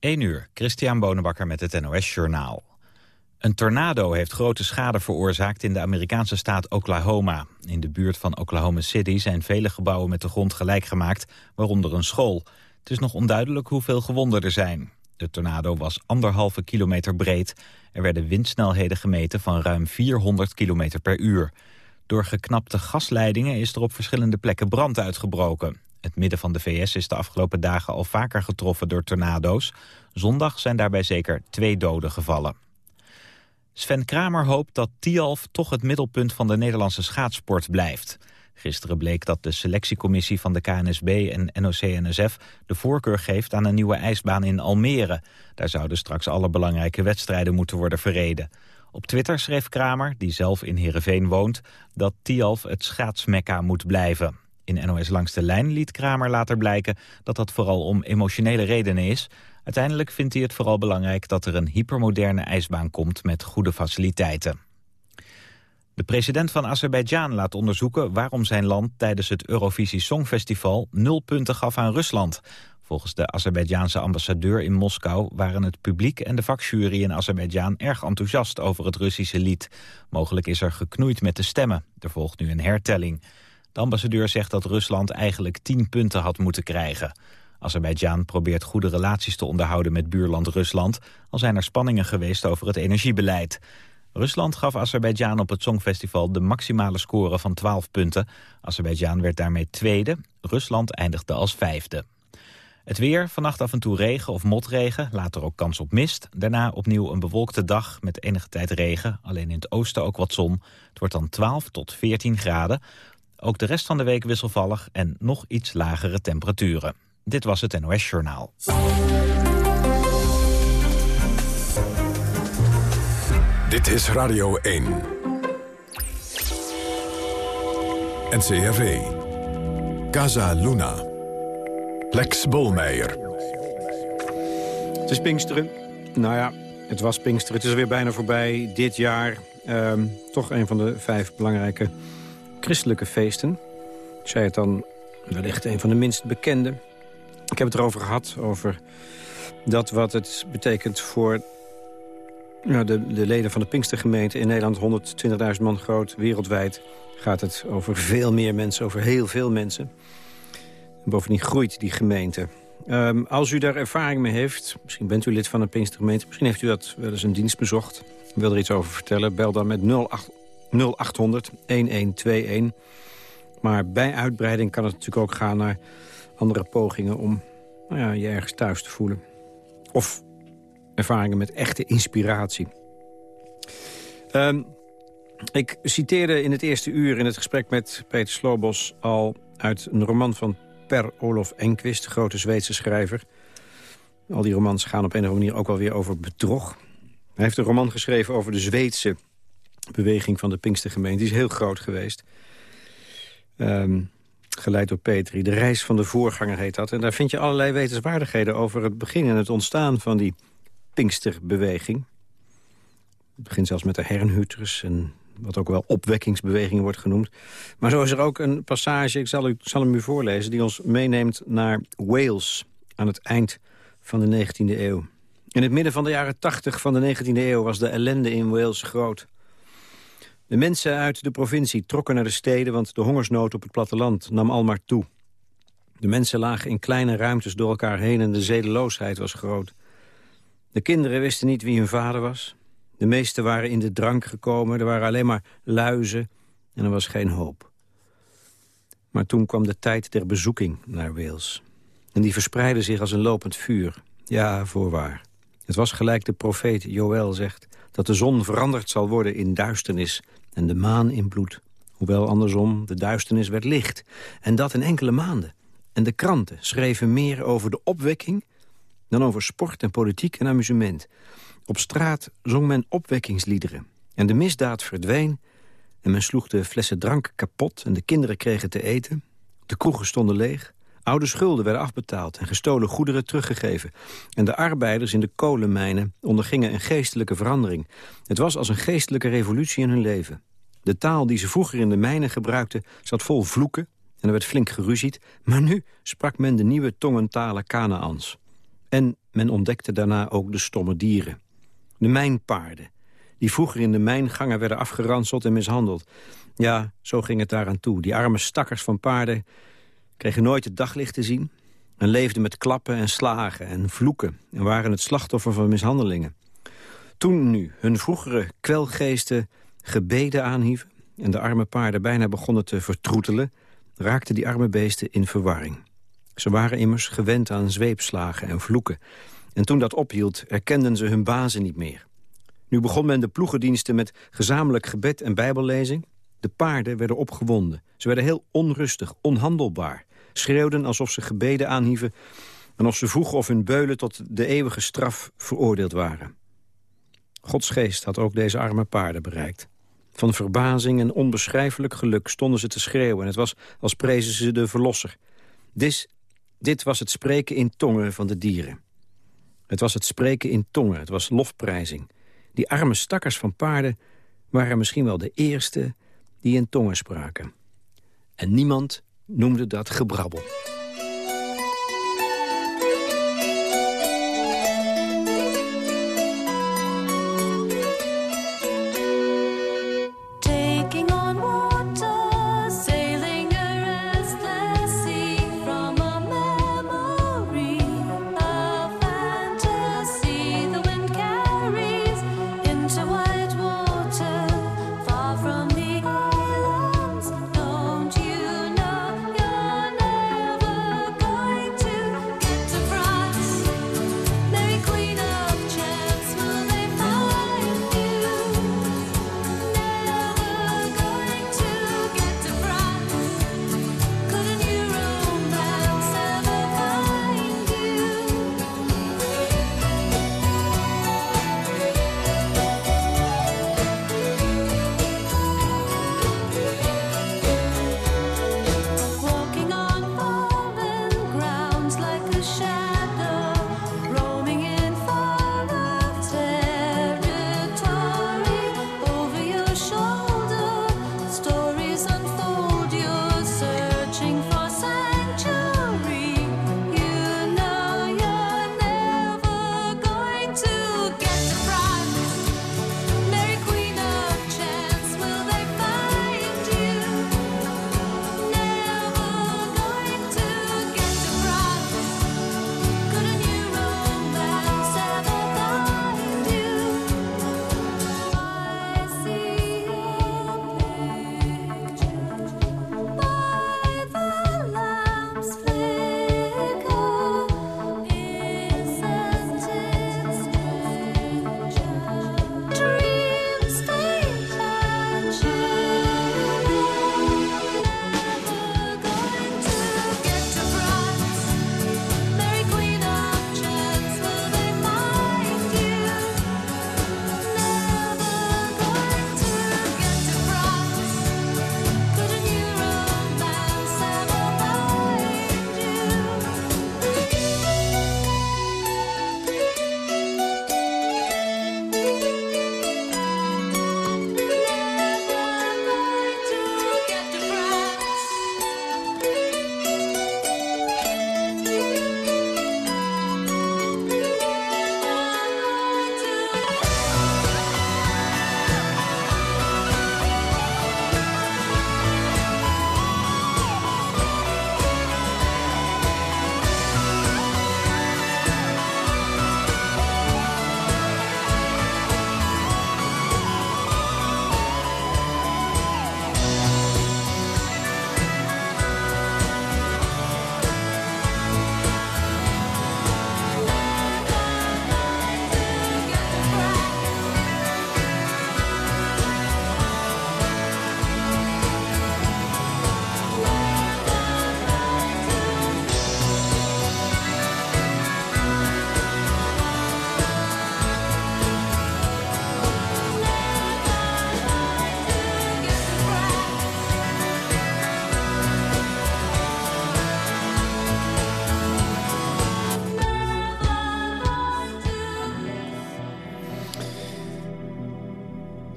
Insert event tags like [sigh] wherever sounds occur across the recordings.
1 uur, Christian Bonenbakker met het NOS Journaal. Een tornado heeft grote schade veroorzaakt in de Amerikaanse staat Oklahoma. In de buurt van Oklahoma City zijn vele gebouwen met de grond gelijk gemaakt, waaronder een school. Het is nog onduidelijk hoeveel gewonden er zijn. De tornado was anderhalve kilometer breed. Er werden windsnelheden gemeten van ruim 400 kilometer per uur. Door geknapte gasleidingen is er op verschillende plekken brand uitgebroken. Het midden van de VS is de afgelopen dagen al vaker getroffen door tornado's. Zondag zijn daarbij zeker twee doden gevallen. Sven Kramer hoopt dat Tialf toch het middelpunt van de Nederlandse schaatsport blijft. Gisteren bleek dat de selectiecommissie van de KNSB en NOC-NSF de voorkeur geeft aan een nieuwe ijsbaan in Almere. Daar zouden straks alle belangrijke wedstrijden moeten worden verreden. Op Twitter schreef Kramer, die zelf in Heerenveen woont, dat Tialf het schaatsmekka moet blijven. In NOS Langs de Lijn liet Kramer later blijken dat dat vooral om emotionele redenen is. Uiteindelijk vindt hij het vooral belangrijk dat er een hypermoderne ijsbaan komt met goede faciliteiten. De president van Azerbeidzjan laat onderzoeken waarom zijn land tijdens het Eurovisie Songfestival nul punten gaf aan Rusland. Volgens de Azerbeidzjaanse ambassadeur in Moskou waren het publiek en de vakjury in Azerbeidzjan erg enthousiast over het Russische lied. Mogelijk is er geknoeid met de stemmen. Er volgt nu een hertelling. De ambassadeur zegt dat Rusland eigenlijk 10 punten had moeten krijgen. Azerbeidzjan probeert goede relaties te onderhouden met buurland Rusland... al zijn er spanningen geweest over het energiebeleid. Rusland gaf Azerbeidzjan op het Songfestival de maximale score van 12 punten. Azerbeidzjan werd daarmee tweede, Rusland eindigde als vijfde. Het weer, vannacht af en toe regen of motregen, later ook kans op mist. Daarna opnieuw een bewolkte dag met enige tijd regen, alleen in het oosten ook wat zon. Het wordt dan 12 tot 14 graden. Ook de rest van de week wisselvallig en nog iets lagere temperaturen. Dit was het NOS Journaal. Dit is Radio 1. NCRV. Casa Luna. Lex Bolmeijer. Het is Pinksteren. Nou ja, het was Pinksteren. Het is weer bijna voorbij. Dit jaar ehm, toch een van de vijf belangrijke christelijke feesten. Ik zei het dan, wellicht een van de minst bekende. Ik heb het erover gehad, over dat wat het betekent voor de, de leden van de Pinkstergemeente in Nederland. 120.000 man groot, wereldwijd gaat het over veel meer mensen, over heel veel mensen. bovendien groeit die gemeente. Um, als u daar ervaring mee heeft, misschien bent u lid van een Pinkstergemeente... misschien heeft u dat wel eens een dienst bezocht, wil er iets over vertellen... bel dan met 08 0800 1121. Maar bij uitbreiding kan het natuurlijk ook gaan naar andere pogingen... om nou ja, je ergens thuis te voelen. Of ervaringen met echte inspiratie. Um, ik citeerde in het eerste uur in het gesprek met Peter Slobos... al uit een roman van Per Olof Enquist, grote Zweedse schrijver. Al die romans gaan op een of andere manier ook alweer over bedrog. Hij heeft een roman geschreven over de Zweedse beweging van de Pinkstergemeente. Is heel groot geweest. Um, geleid door Petri. De reis van de voorganger heet dat. En daar vind je allerlei wetenswaardigheden over het begin en het ontstaan van die Pinksterbeweging. Het begint zelfs met de Herrnhuters en wat ook wel opwekkingsbeweging wordt genoemd. Maar zo is er ook een passage, ik zal, u, zal hem u voorlezen... die ons meeneemt naar Wales aan het eind van de 19e eeuw. In het midden van de jaren 80 van de 19e eeuw was de ellende in Wales groot. De mensen uit de provincie trokken naar de steden... want de hongersnood op het platteland nam al maar toe. De mensen lagen in kleine ruimtes door elkaar heen... en de zedeloosheid was groot. De kinderen wisten niet wie hun vader was. De meesten waren in de drank gekomen. Er waren alleen maar luizen en er was geen hoop. Maar toen kwam de tijd der bezoeking naar Wales. En die verspreidde zich als een lopend vuur. Ja, voorwaar. Het was gelijk de profeet Joël zegt... dat de zon veranderd zal worden in duisternis en de maan in bloed. Hoewel andersom, de duisternis werd licht. En dat in enkele maanden. En de kranten schreven meer over de opwekking... dan over sport en politiek en amusement. Op straat zong men opwekkingsliederen. En de misdaad verdween en men sloeg de flessen drank kapot... en de kinderen kregen te eten. De kroegen stonden leeg. Oude schulden werden afbetaald en gestolen goederen teruggegeven. En de arbeiders in de kolenmijnen ondergingen een geestelijke verandering. Het was als een geestelijke revolutie in hun leven. De taal die ze vroeger in de mijnen gebruikten zat vol vloeken en er werd flink geruzied. Maar nu sprak men de nieuwe tongentalen Kanaans. En men ontdekte daarna ook de stomme dieren. De mijnpaarden, die vroeger in de mijngangen werden afgeranseld en mishandeld. Ja, zo ging het daaraan toe. Die arme stakkers van paarden kregen nooit het daglicht te zien... en leefden met klappen en slagen en vloeken... en waren het slachtoffer van mishandelingen. Toen nu hun vroegere kwelgeesten gebeden aanhieven... en de arme paarden bijna begonnen te vertroetelen... raakten die arme beesten in verwarring. Ze waren immers gewend aan zweepslagen en vloeken. En toen dat ophield, erkenden ze hun bazen niet meer. Nu begon men de ploegendiensten met gezamenlijk gebed en bijbellezing. De paarden werden opgewonden. Ze werden heel onrustig, onhandelbaar. Schreeuwden alsof ze gebeden aanhieven... en of ze vroegen of hun beulen tot de eeuwige straf veroordeeld waren. Gods geest had ook deze arme paarden bereikt. Van verbazing en onbeschrijfelijk geluk stonden ze te schreeuwen... en het was als prezen ze de verlosser. Dit, dit was het spreken in tongen van de dieren. Het was het spreken in tongen, het was lofprijzing. Die arme stakkers van paarden waren misschien wel de eerste die in tongen spraken. En niemand noemde dat gebrabbel.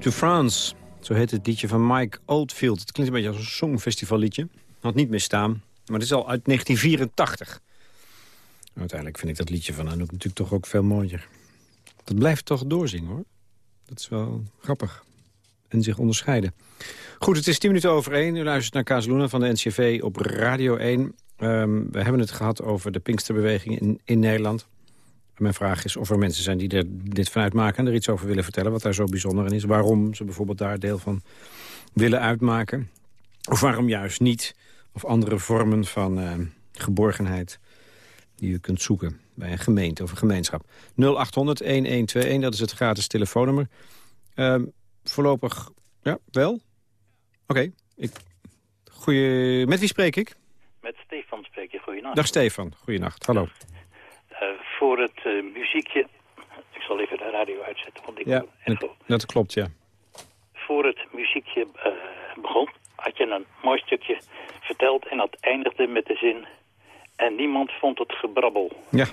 To France, zo heet het liedje van Mike Oldfield. Het klinkt een beetje als een songfestivalliedje. Had niet meer staan, maar het is al uit 1984. Uiteindelijk vind ik dat liedje van Anouk natuurlijk toch ook veel mooier. Dat blijft toch doorzingen, hoor. Dat is wel grappig. En zich onderscheiden. Goed, het is tien minuten over één. U luistert naar Kazeluna van de NCV op Radio 1. Ehm, we hebben het gehad over de Pinksterbeweging in, in Nederland. Mijn vraag is of er mensen zijn die er dit vanuit maken... en er iets over willen vertellen, wat daar zo bijzonder in is. Waarom ze bijvoorbeeld daar deel van willen uitmaken. Of waarom juist niet. Of andere vormen van uh, geborgenheid die u kunt zoeken bij een gemeente of een gemeenschap. 0800-1121, dat is het gratis telefoonnummer. Uh, voorlopig, ja, wel? Oké. Okay. Met wie spreek ik? Met Stefan spreek je. Goeienacht. Dag Stefan, goeienacht. Hallo. Uh, voor het uh, muziekje... Ik zal even de radio uitzetten. Want ik ja, dat klopt, ja. Voor het muziekje uh, begon, had je een mooi stukje verteld... en dat eindigde met de zin... En niemand vond het gebrabbel. Ja.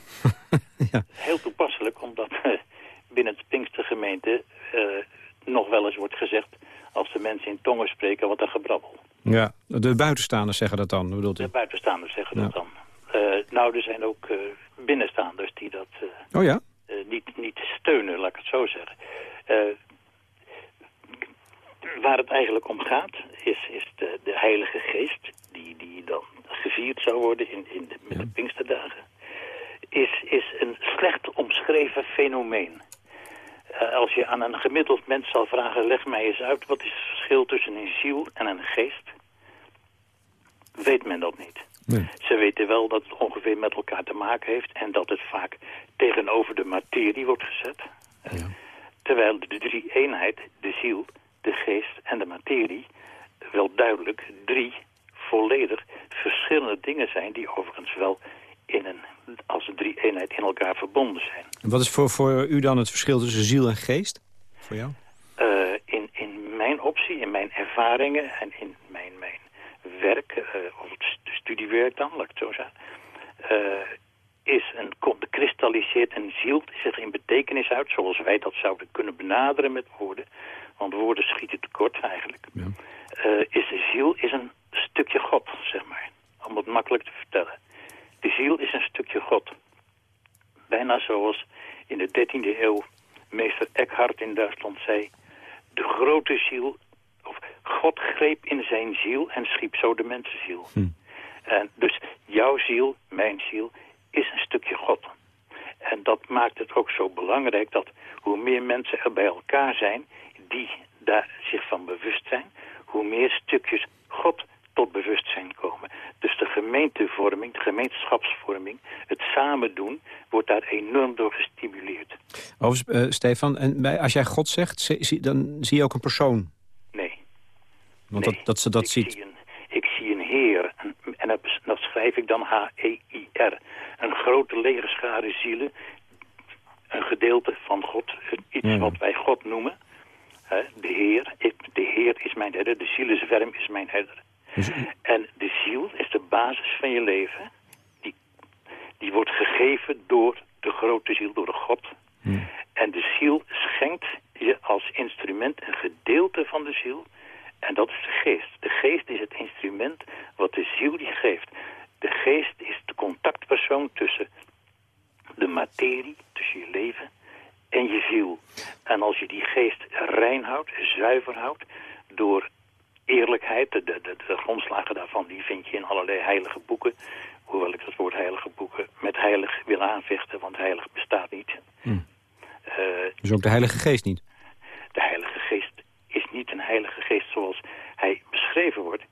[laughs] ja. Heel toepasselijk, omdat binnen het Pinkstergemeente nog wel eens wordt gezegd... als de mensen in tongen spreken, wat een gebrabbel. Ja, de buitenstaanders zeggen dat dan, bedoelt u? De buitenstaanders zeggen dat dan. Uh, nou, er zijn ook uh, binnenstaanders die dat uh, oh, ja? niet, niet steunen, laat ik het zo zeggen. waar het eigenlijk om gaat, is, is de, de Heilige Geest... die, die dan gevierd zou worden in, in de, met de Pinksterdagen... Is, is een slecht omschreven fenomeen. Als je aan een gemiddeld mens zal vragen, leg mij eens uit, wat is het verschil tussen een ziel en een geest? Weet men dat niet. Nee. Ze weten wel met elkaar te maken heeft en dat het vaak tegenover de materie wordt gezet. Ja. Terwijl de drie eenheid, de ziel, de geest en de materie, wel duidelijk drie volledig verschillende dingen zijn die overigens wel in een, als een drie eenheid in elkaar verbonden zijn. wat is voor, voor u dan het verschil tussen ziel en geest? Voor jou? Uh, in, in mijn optie, in mijn ervaringen en in mijn, mijn werk, uh, of het studiewerk dan, laat ik het zo zeggen, uh, is een, kristalliseert een ziel zich in betekenis uit, zoals wij dat zouden kunnen benaderen met woorden, want woorden schieten tekort eigenlijk. Ja. is de ziel is een stukje God, zeg maar, om het makkelijk te vertellen. De ziel is een stukje God. Bijna zoals in de 13e eeuw meester Eckhart in Duitsland zei... de grote ziel, of God greep in zijn ziel en schiep zo de mensenziel. Hm. En dus jouw ziel, mijn ziel, is een stukje God. En dat maakt het ook zo belangrijk dat hoe meer mensen er bij elkaar zijn... die daar zich van bewust zijn, hoe meer stukjes God tot bewustzijn komen. Dus de gemeentevorming, de gemeenschapsvorming, het samen doen, wordt daar enorm door gestimuleerd. Oh, uh, Stefan, en bij, als jij God zegt, zie, dan zie je ook een persoon? Nee. Want Dat, dat ze dat ik ziet? Zie een, ik zie een heer, en, en dat, dat, schrijf ik dan H-E-I-R. Een grote legerschade zielen, een gedeelte van God, iets wat wij God noemen. de Heer, ik, de Heer is mijn herder, de zielenzwerm is mijn herder. Dus en de ziel is de basis van je leven. Die, die wordt gegeven door de grote ziel, door de God. En de ziel schenkt je als instrument een gedeelte van de ziel. En dat is de geest. De geest is het instrument wat de ziel je geeft. De geest is de contactpersoon tussen de materie, tussen je leven en je ziel. En als je die geest rein houdt, zuiver houdt, door eerlijkheid, de, de, de, grondslagen daarvan, die vind je in allerlei heilige boeken. Hoewel ik dat woord heilige boeken met heilig wil aanvechten, want heilig bestaat niet. Hm. Uh, dus ook de heilige geest niet? De heilige geest is niet een heilige geest zoals hij beschreven wordt.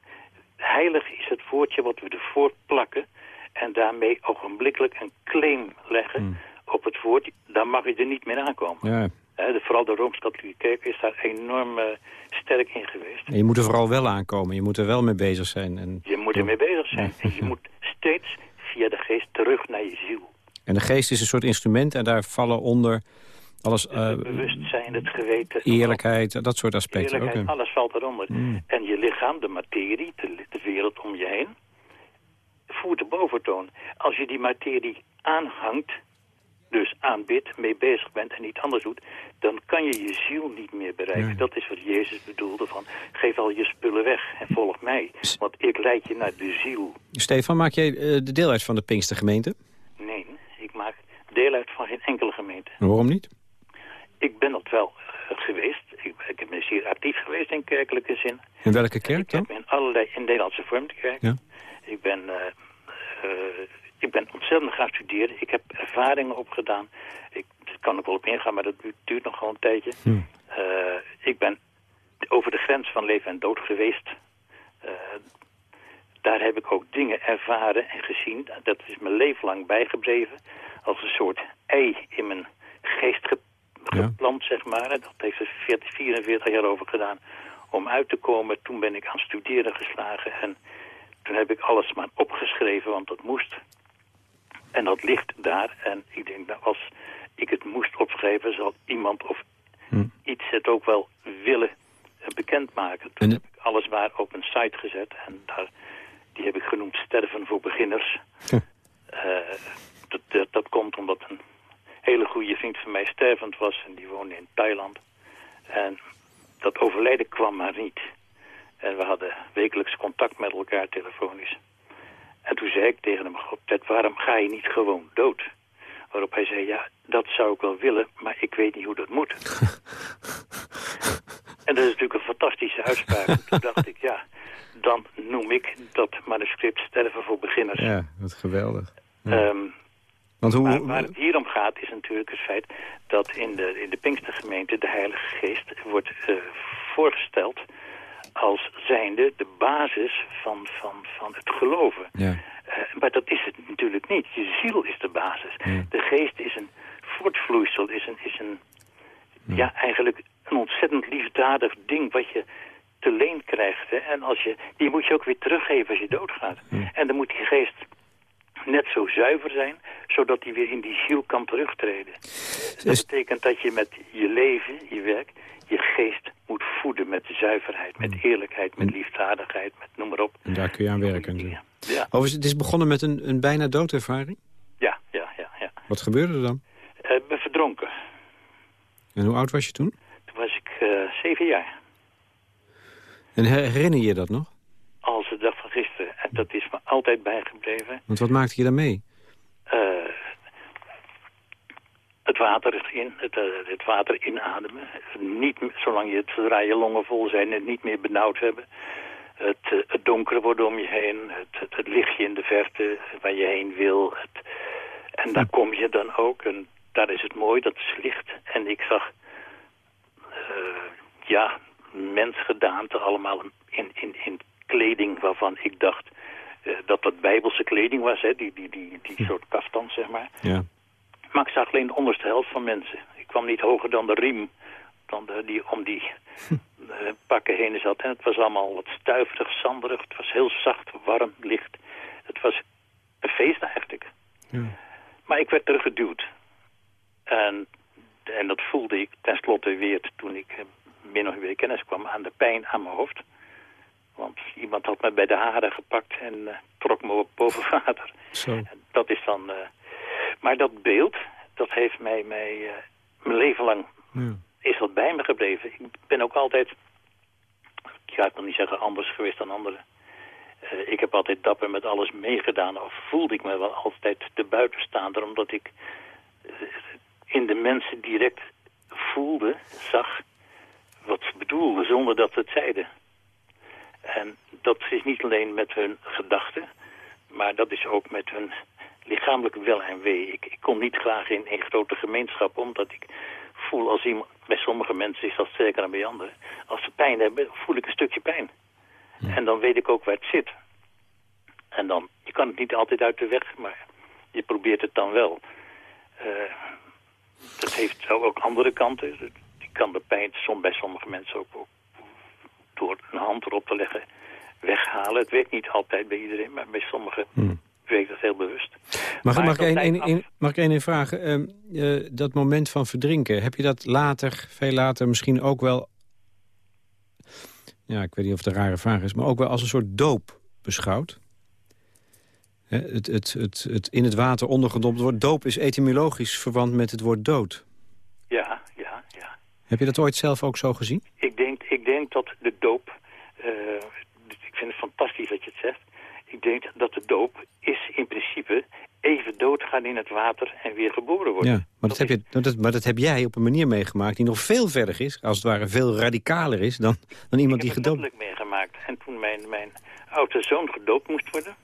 Heilig is het woordje wat we ervoor plakken en daarmee ogenblikkelijk een claim leggen hm. op het woord. Daar mag je er niet meer aankomen. Ja de, vooral de Rooms-Katholieke Kerk is daar enorm uh, sterk in geweest. En je moet er vooral wel aankomen, je moet er wel mee bezig zijn. En... Je moet er mee bezig zijn. En je moet steeds via de geest terug naar je ziel. En de geest is een soort instrument en daar vallen onder alles... Uh, het bewustzijn, het geweten. Eerlijkheid, dat soort aspecten. Eerlijkheid, alles valt eronder. Mm. En je lichaam, de materie, de, de wereld om je heen, voert de boventoon. Als je die materie aanhangt, dus aanbidt, mee bezig bent en niet anders doet, dan kan je je ziel niet meer bereiken. Dat is wat Jezus bedoelde van, geef al je spullen weg en volg mij, want ik leid je naar de ziel. Stefan, maak jij uh, de deel uit van de Pinkstergemeente? Nee. hoofd van geen enkele gemeente. waarom niet? Ik ben dat wel eh, geweest. Ik, ik ben zeer actief geweest in kerkelijke zin. In welke kerk ik dan? heb in allerlei in Nederlandse vorm gewerkt. Ja. Ik ben, eh, eh, ik ben ontzettend gaan studeren. Ik heb ervaringen opgedaan. Ik kan ik wel op ingaan, maar dat duurt, nog gewoon een tijdje. Hm. Ik ben over de grens van leven en dood geweest. Daar heb ik ook dingen ervaren en gezien. Dat is mijn leven lang bijgebleven. Als een soort ei in mijn geest ge- Ja. geplant, zeg maar. En Dat heeft er 40, 44 jaar over gedaan om uit te komen. Toen ben ik aan studeren geslagen. En toen heb ik alles maar opgeschreven, want dat moest. En dat ligt daar. En ik denk, nou, als ik het moest opschrijven, zal iemand of Hm. iets het ook wel willen eh, bekendmaken. Toen En- heb ik alles maar op een site gezet. En daar, die heb ik genoemd Sterven voor Beginners. Hm. Eh, dat, dat, dat komt omdat een hele goede vriend van mij stervend was. En die woonde in Thailand. En dat overlijden kwam maar niet. En we hadden wekelijks contact met elkaar telefonisch. En toen zei ik tegen hem, God, Ted, waarom ga je niet gewoon dood? Waarop hij zei, ja, dat zou ik wel willen, maar ik weet niet hoe dat moet. [laughs] en dat is natuurlijk een fantastische uitspraak. En [laughs] toen dacht ik, ja, dan noem ik dat manuscript Sterven voor Beginners. Ja, wat geweldig. Ja. Ehm, Want hoe... maar waar het hier om gaat is natuurlijk het feit dat in de, in de Pinkstergemeente de Heilige Geest wordt eh, voorgesteld als zijnde de basis van, van, van het geloven. Ja. Eh, maar dat is het natuurlijk niet. Je ziel is de basis. Ja. De geest is een voortvloeisel, is een, is een ja. eigenlijk een ontzettend liefdadig ding wat je te leen krijgt. Hè? En als je, die moet je ook weer teruggeven als je doodgaat. En dan moet die geest net zo zuiver zijn, zodat hij weer in die ziel kan terugtreden. Dat Is- betekent dat je met je leven, je werk, je geest moet voeden met zuiverheid, met eerlijkheid, met liefdadigheid, met noem maar op. En daar kun je aan werken. Ja, ja, Overigens, het is begonnen met een, een bijna doodervaring. ja, ja. ja, ja. Wat gebeurde er dan? Eh, Ik ben verdronken. En hoe oud was je toen? Toen was ik eh, zeven jaar. En her- herinner je dat nog? Als de dag van gisteren. En dat is me altijd bijgebleven. Want wat maakte je dan mee? Eh, het water in, het, eh, het water inademen. Niet, zolang je het, zodra je longen vol zijn, het niet meer benauwd hebben. Het, eh, het donker wordt om je heen. Het, het, lichtje in de verte waar je heen wil. Het, en daar kom je dan ook. En daar is het mooi, dat is licht. En ik zag, eh, ja, mensgedaante allemaal in, in, in kleding waarvan ik dacht dat dat bijbelse kleding was. Hè? Die, die, die, die soort kaftan, zeg maar. Ja. Maar ik zag alleen de onderste helft van mensen. Ik kwam niet hoger dan de riem dan de, die om die eh, pakken heen zat. En het was allemaal wat stuiverig, zanderig. Het was heel zacht, warm, licht. Het was een feest eigenlijk. Ja. Maar ik werd teruggeduwd. En, en dat voelde ik tenslotte weer toen ik eh, min of meer kennis kwam aan de pijn aan mijn hoofd. Want iemand had me bij de haren gepakt en eh, trok me op boven [laughs] water. Zo. En Dat is dan... eh, maar dat beeld, dat heeft mij, mij eh, mijn leven lang Ja. is dat bij me gebleven. Ik ben ook altijd, ik wil niet zeggen anders geweest dan anderen. Ik heb altijd dapper met alles meegedaan. Of voelde ik me wel altijd de buitenstaander. Omdat ik in de mensen direct voelde, zag wat ze bedoelden. Zonder dat ze het zeiden. En dat is niet alleen met hun gedachten. Maar dat is ook met hun lichamelijke wel en wee. Ik, ik kom niet graag in, in grote gemeenschappen. Omdat ik voel als iemand... Bij sommige mensen is dat sterker dan bij anderen. Als ze pijn hebben, voel ik een stukje pijn. En dan weet ik ook waar het zit. En dan, je kan het niet altijd uit de weg, maar je probeert het dan wel. Eh, dat heeft zo ook andere kanten. Die kan de pijn som, bij sommige mensen ook, ook door een hand erop te leggen weghalen. Het werkt niet altijd bij iedereen, maar bij sommigen werkt dat heel bewust. Mag, Maar mag, ik af- één- mag ik één vragen? Ehm, eh, dat moment van verdrinken, heb je dat later, veel later misschien ook wel... Ja, ik weet niet of het een rare vraag is, maar ook wel als een soort doop beschouwd? Hè, het, het, het, het in het water ondergedompeld wordt. Doop is etymologisch verwant met het woord dood. Ja, ja, ja. Heb je dat ooit zelf ook zo gezien? Ik denk dat de doop... eh, ik vind het fantastisch dat je het zegt. Ik denk dat de doop is in principe even dood ga gaan in het water en weer geboren worden. Ja, maar dat, heb je, dat, maar dat heb jij op een manier meegemaakt die nog veel verder is. Als het ware veel radicaler is dan, dan iemand die gedoopt... Ik heb het meegemaakt. En toen mijn, mijn oudste zoon gedoopt moest worden...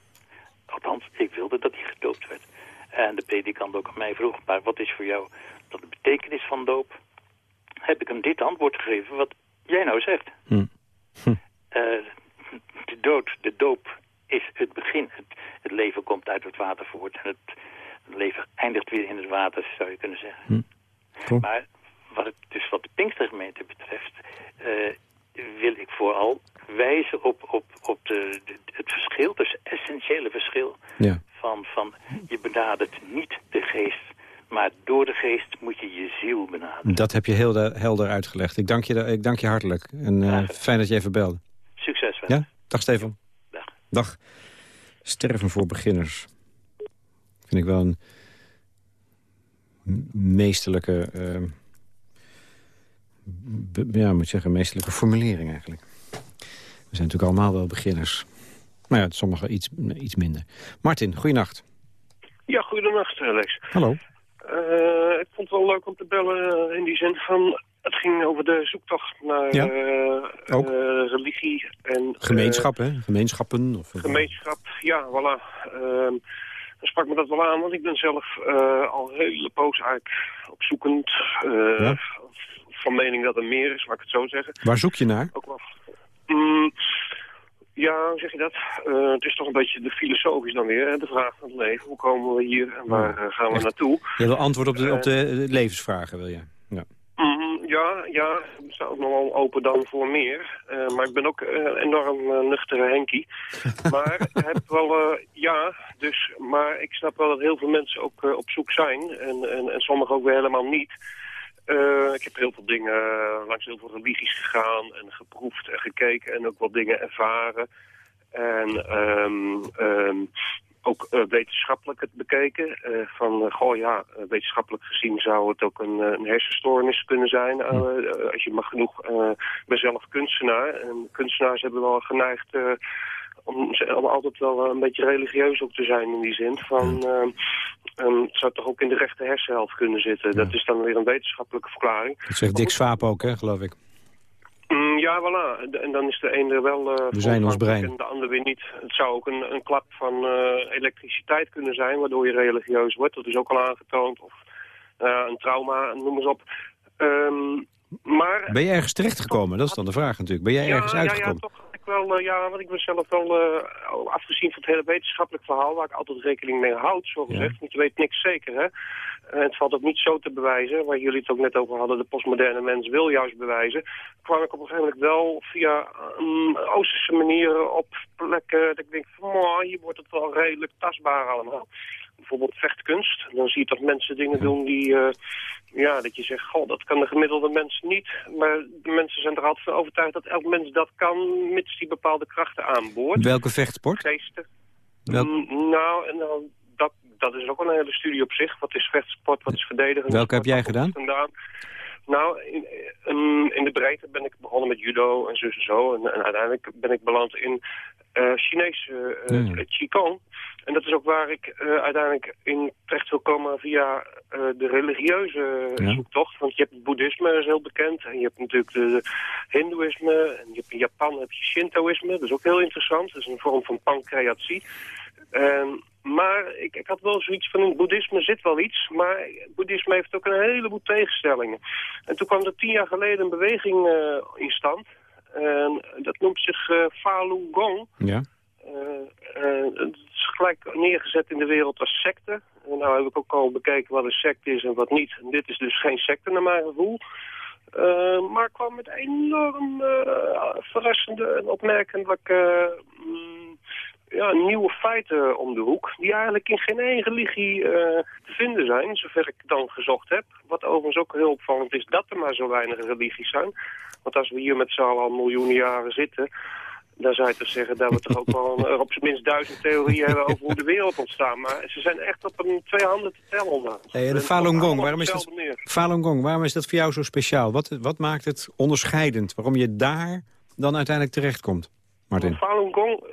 althans, ik wilde dat hij gedoopt werd. En de predikant ook aan mij vroeg... maar wat is voor jou dat de betekenis van doop? Heb ik hem dit antwoord gegeven wat jij nou zegt. Hm. Hm. Uh, de dood, de doop is het begin. Het, het, leven komt uit het water voort en het, leven eindigt weer in het water, zou je kunnen zeggen. Hm. Maar wat het, dus wat de Pinkstergemeente betreft, uh, wil ik vooral wijzen op, op, op de, het verschil, dus het essentiële verschil ja. van, van je benadert niet de geest, maar door de geest moet je je ziel benaderen. Dat heb je heel helder uitgelegd. Ik dank je, ik dank je hartelijk en uh, fijn dat je even belde. Succes. Ja? Dag Stefan. Dag. Sterven voor beginners. Vind ik wel een meesterlijke... Uh, ja, moet zeggen, meesterlijke formulering eigenlijk. We zijn natuurlijk allemaal wel beginners. Maar ja, sommigen iets, iets minder. Martin, goeienacht. Ja, goedenacht, Alex. Hallo. Uh, ik vond het wel leuk om te bellen in die zin van... Het ging over de zoektocht naar ja. uh, religie. En, Gemeenschap, hè? Gemeenschappen? Of, gemeenschap, ja, voilà. Uh, dan sprak me dat wel aan, want ik ben zelf al een hele poos eigenlijk opzoekend. Ja? Van mening dat er meer is, laat ik het zo zeggen. Waar zoek je naar? Ook wel. Mm, ja, hoe zeg je dat? Uh, het is toch een beetje de filosofisch dan weer, hè? de vraag van het leven. Hoe komen we hier en waar uh, gaan we naartoe? Je wil antwoord op de, op de levensvragen, wil je? Ja. Mm, ja, ja, ik sta ook nog wel open dan voor meer. Uh, maar ik ben ook een enorm nuchtere Henkie. [laughs] maar ik heb wel, ja, dus, maar ik snap wel dat heel veel mensen ook op zoek zijn. En, en, en sommigen ook weer helemaal niet. Uh, ik heb heel veel dingen langs heel veel religies gegaan en geproefd en gekeken en ook wat dingen ervaren. En um, um, ook uh, wetenschappelijk het bekeken. Uh, van, uh, goh ja, wetenschappelijk gezien zou het ook een, een hersenstoornis kunnen zijn. als je maar genoeg, ik ben zelf kunstenaar. En kunstenaars hebben wel geneigd om, om altijd wel een beetje religieus ook te zijn in die zin. Van, uh, het zou toch ook in de rechte hersenhelft kunnen zitten. Dat is dan weer een wetenschappelijke verklaring. Dat zegt Dick Swaap ook, hè, geloof ik. Mm, ja, voilà. En dan is de ene wel... Uh, We zijn ons brein. En de andere weer niet. Het zou ook een, een klap van uh, elektriciteit kunnen zijn, waardoor je religieus wordt. Dat is ook al aangetoond. Of een trauma, noem eens op. Um, maar, ben je ergens terechtgekomen? Dat is dan de vraag natuurlijk. Ben jij ja, ergens uitgekomen? Ja, ja, toch wel, uh, ja, want ik ben zelf wel, uh, afgezien van het hele wetenschappelijk verhaal, waar ik altijd rekening mee houd, zo gezegd, ja. want je weet niks zeker, hè. Uh, het valt ook niet zo te bewijzen, waar jullie het ook net over hadden, de postmoderne mens wil juist bewijzen, kwam ik op een gegeven moment wel via um, Oosterse manieren op plekken, dat ik denk van, oh, hier wordt het wel redelijk tastbaar allemaal bijvoorbeeld vechtkunst. Dan zie je toch mensen dingen doen die, uh, ja, dat je zegt, goh, dat kan de gemiddelde mens niet. Maar de mensen zijn er altijd van overtuigd dat elk mens dat kan, mits die bepaalde krachten aanboort. Welke vechtsport? Geesten. Welk... Mm, nou, en nou, dat, dat is ook een hele studie op zich. Wat is vechtsport, wat is verdedigen? Welke heb jij gedaan? Vandaan. Nou, in, in, de breedte ben ik begonnen met judo en zo en zo. En, en uiteindelijk ben ik beland in uh, Chinese uh, mm. Qigong. En dat is ook waar ik uh, uiteindelijk in terecht wil komen via de religieuze ja. zoektocht. Want je hebt het boeddhisme, dat is heel bekend. En je hebt natuurlijk de hindoeïsme. En je hebt in Japan heb je shintoïsme. Dat is ook heel interessant. Dat is een vorm van pancreatie. Um, maar ik, ik had wel zoiets van, in het boeddhisme zit wel iets, maar het boeddhisme heeft ook een heleboel tegenstellingen. En toen kwam er tien jaar geleden een beweging uh, in stand. Dat noemt zich uh, Falun Gong. Ja. Uh, het is gelijk neergezet in de wereld als secte. En nou heb ik ook al bekeken wat een secte is en wat niet. En dit is dus geen secte naar mijn gevoel. Maar kwam met enorm verrassende en opmerkelijke ja, nieuwe feiten om de hoek... die eigenlijk in geen één religie uh, te vinden zijn, zover ik dan gezocht heb. Wat overigens ook heel opvallend is dat er maar zo weinig religies zijn. Want als we hier met z'n allen al miljoenen jaren zitten... dan zou je toch zeggen dat we toch ook wel een, op zijn minst duizend theorieën hebben... over hoe de wereld ontstaan. Maar ze zijn echt op een twee handen te tellen. Hey, de Falun Gong, waarom is, dat, Falun Gong, waarom is dat voor jou zo speciaal? Wat, wat maakt het onderscheidend? Waarom je daar dan uiteindelijk terechtkomt? Martin. Falun Gong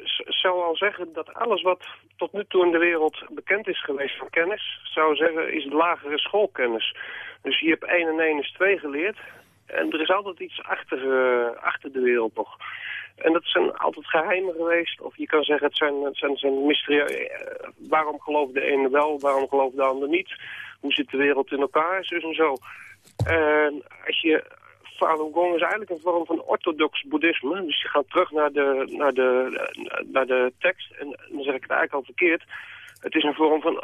zou al zeggen dat alles wat tot nu toe in de wereld bekend is geweest van kennis, zou zeggen is lagere schoolkennis. Dus je hebt 1 en 1 is 2 geleerd. En er is altijd iets achter, uh, achter de wereld nog. En dat zijn altijd geheimen geweest. Of je kan zeggen, het zijn, het zijn, zijn. Uh, waarom gelooft de ene wel, waarom gelooft de ander niet? Hoe zit de wereld in elkaar, zus en zo. En als je Falun Gong is eigenlijk een vorm van orthodox boeddhisme. Dus je gaat terug naar de, naar de, naar de tekst. En dan zeg ik het eigenlijk al verkeerd. Het is een vorm van,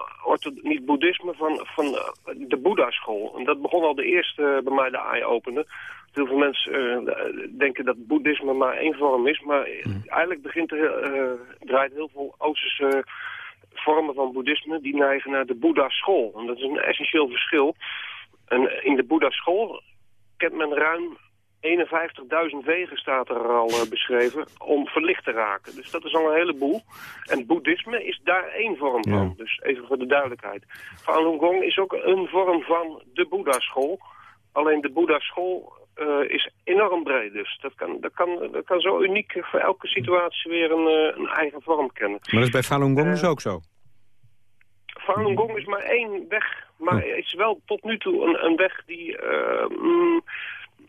niet boeddhisme, van, van de Boeddha-school. En dat begon al de eerste bij mij de eye-opener. Heel veel mensen uh, denken dat boeddhisme maar één vorm is. Maar hmm. eigenlijk begint er, uh, draait heel veel Oosterse vormen van boeddhisme... die neigen naar de Boeddha-school. En dat is een essentieel verschil. En in de Boeddha-school kent men ruim 51.000 wegen staat er al uh, beschreven om verlicht te raken. Dus dat is al een heleboel. En boeddhisme is daar één vorm van. Dus even voor de duidelijkheid. Falun Gong is ook een vorm van de Boeddha-school. Alleen de Boeddha-school uh, is enorm breed. Dus dat kan, dat, kan, dat kan zo uniek voor elke situatie weer een, uh, een eigen vorm kennen. Maar dat is bij Falun Gong dus ook zo? Falun Gong is maar één weg. Maar het is wel tot nu toe een, een weg die... Mm,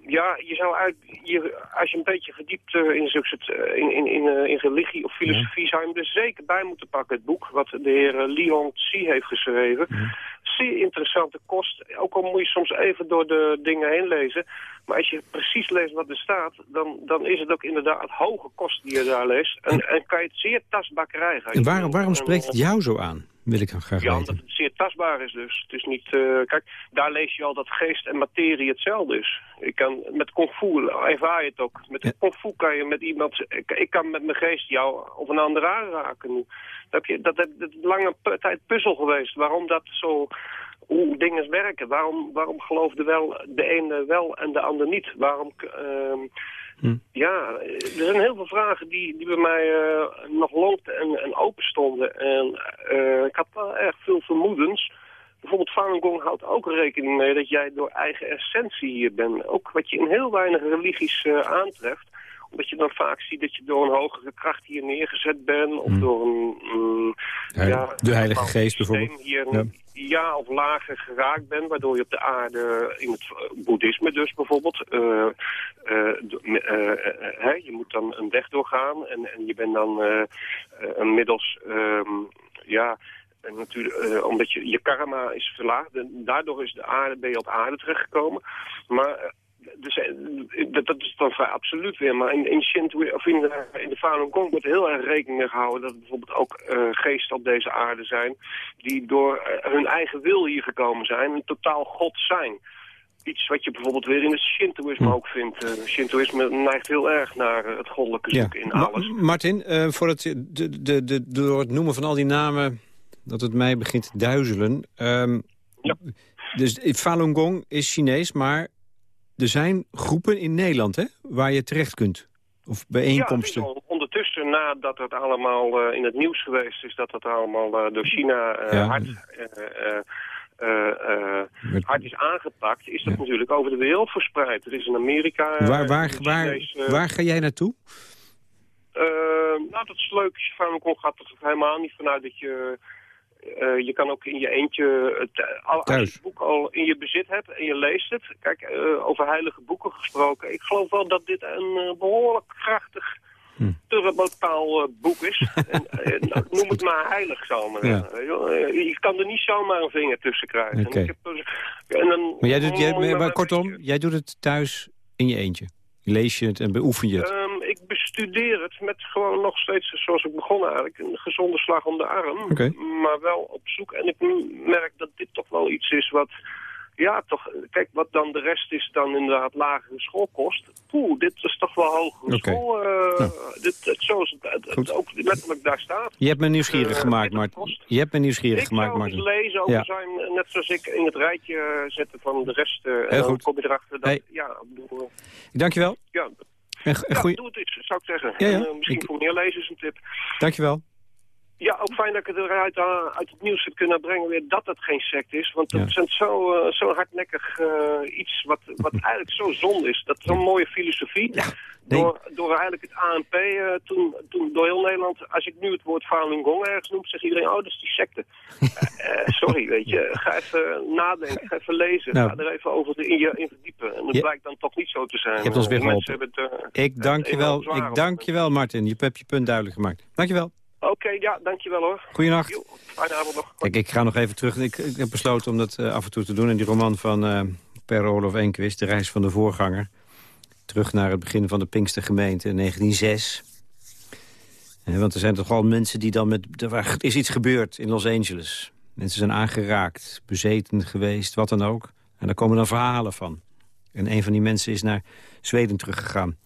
ja, je zou uit, je, als je een beetje verdiept uh, in, uh, in, in, in, uh, in religie of filosofie... zou je hem er zeker bij moeten pakken, het boek... wat de heer Leon Tsi heeft geschreven. Ja. Zeer interessante kost. Ook al moet je soms even door de dingen heen lezen. Maar als je precies leest wat er staat... dan, dan is het ook inderdaad hoge kost die je daar leest. En, en kan je het zeer tastbaar krijgen. En waarom, waarom spreekt het jou zo aan? Wil ik graag Ja, omdat het zeer tastbaar is dus. Het is niet, uh, kijk, daar lees je al dat geest en materie hetzelfde is. Ik kan, met kung fu ervaar je het ook. Met ja. kung fu kan je met iemand, ik, ik, kan met mijn geest jou of een ander aanraken. Dat heb je, dat is lange tijd puzzel geweest. Waarom dat zo, hoe dingen werken. Waarom, waarom geloofde wel de ene wel en de ander niet? Waarom... Uh, Hm. Ja, er zijn heel veel vragen die, die bij mij uh, nog loopten en, en open stonden. En uh, ik had wel erg veel vermoedens. Bijvoorbeeld Falun Gong houdt ook rekening mee dat jij door eigen essentie hier bent. Ook wat je in heel weinig religies uh, aantreft omdat je dan vaak ziet dat je door een hogere kracht hier neergezet bent. Of hm. door een... Mm, ja, de Heilige Geest bijvoorbeeld. Hier, ja ja of lager geraakt bent, waardoor je op de aarde, in het boeddhisme dus bijvoorbeeld, uh, uh, uh, je moet dan een weg doorgaan en, en je bent dan inmiddels, um, ja, natuurlijk, omdat je, je karma is verlaagd, en daardoor is de aarde, ben je op aarde terechtgekomen. Maar dus, eh, dat, dat, is dan vrij absoluut weer. Maar in, in, Shinto, of in, de, in de Falun Gong wordt heel erg rekening mee gehouden... dat er bijvoorbeeld ook uh, geesten op deze aarde zijn... die door hun eigen wil hier gekomen zijn... en totaal God zijn. Iets wat je bijvoorbeeld weer in het Shintoïsme hm. ook vindt. Uh, Shintoïsme neigt heel erg naar het goddelijke zoeken in alles. Ma Martin, voor het, de, de, de, door het noemen van al die namen... dat het mij begint te duizelen... Um, ja. Dus Falun Gong is Chinees, maar er zijn groepen in Nederland hè, waar je terecht kunt. Of bijeenkomsten. Ja, ondertussen, nadat het allemaal uh, in het nieuws geweest is... dat het allemaal uh, door China uh, ja. hard, hard is aangepakt... is dat ja. natuurlijk over de wereld verspreid. Er is in Amerika... Waar, waar, waar, waar ga jij naartoe? nou, dat is leuk. Van gaat er helemaal niet vanuit dat je uh, je kan ook in je eentje, het, al, als je het boek al in je bezit hebt en je leest het. Kijk, uh, over heilige boeken gesproken. Ik geloof wel dat dit een uh, behoorlijk krachtig, hm. turbotaal boek is. [laughs] en, noem het maar heilig, zal maar ja. Je kan er niet zomaar een vinger tussen krijgen. Okay. En ik heb, en dan, maar jij doet, jij, maar kortom, jij doet het thuis in je eentje? Lees je het en beoefen je het? Ik bestudeer het met gewoon nog steeds, zoals ik begon eigenlijk, een gezonde slag om de arm. Okay. Maar wel op zoek. En ik merk dat dit toch wel iets is wat ja, toch, kijk, wat dan de rest is dan inderdaad lagere schoolkost. Poeh, dit is toch wel hogere okay. school. Uh, dit, het, zoals het, het, ook letterlijk daar staat. Je hebt me nieuwsgierig uh, gemaak, Martin. Je hebt me nieuwsgierig ik gemaakt, Martin. Ik lezen over ja. zijn, net zoals ik in het rijtje zetten van de rest. Uh, Heel goed. kom je erachter. Dat, hey. ja, bedoel, Dankjewel. Ja, en, en goeie... doe het eens, zou ik zeggen. Ja, ja. En, misschien ik... voor meer lezers een tip. Dankjewel. Ja, ook fijn dat ik het eruit uh, uit het nieuws heb kunnen brengen weer dat het geen sect is. Want dat ja. is zo, uh, zo hardnekkig uh, iets wat, wat [laughs] eigenlijk zo zonde is. Dat is zo'n mooie filosofie. Ja. Nee. Door, door eigenlijk het ANP, eh, toen, toen door heel Nederland, als ik nu het woord Falun Gong ergens noem, zegt iedereen, oh, dat is die secte. [laughs] Eh, eh, sorry, weet je, ga even nadenken, ga even lezen, Nou. ga er even over in je in verdiepen. En Je- blijkt dan toch niet zo te zijn. Je hebt ons weer Eh, geholpen. eh, Ik dank je wel, ik dank je wel, Martin. Je hebt je punt duidelijk gemaakt. Dank je wel. Oké, ja, dankjewel hoor. Goeienacht. Jo, fijne avond nog. Kijk, ik ga nog even terug. Ik, ik heb besloten om dat eh, af en toe te doen. En die roman van eh Per Olof Enquist, De reis van de voorganger. Terug naar het begin van de Pinkstergemeente in 1906. Eh, want er zijn toch al mensen die dan met... Er is iets gebeurd in Los Angeles. Mensen zijn aangeraakt, bezeten geweest, wat dan ook. En daar komen dan verhalen van. En een van die mensen is naar Zweden teruggegaan.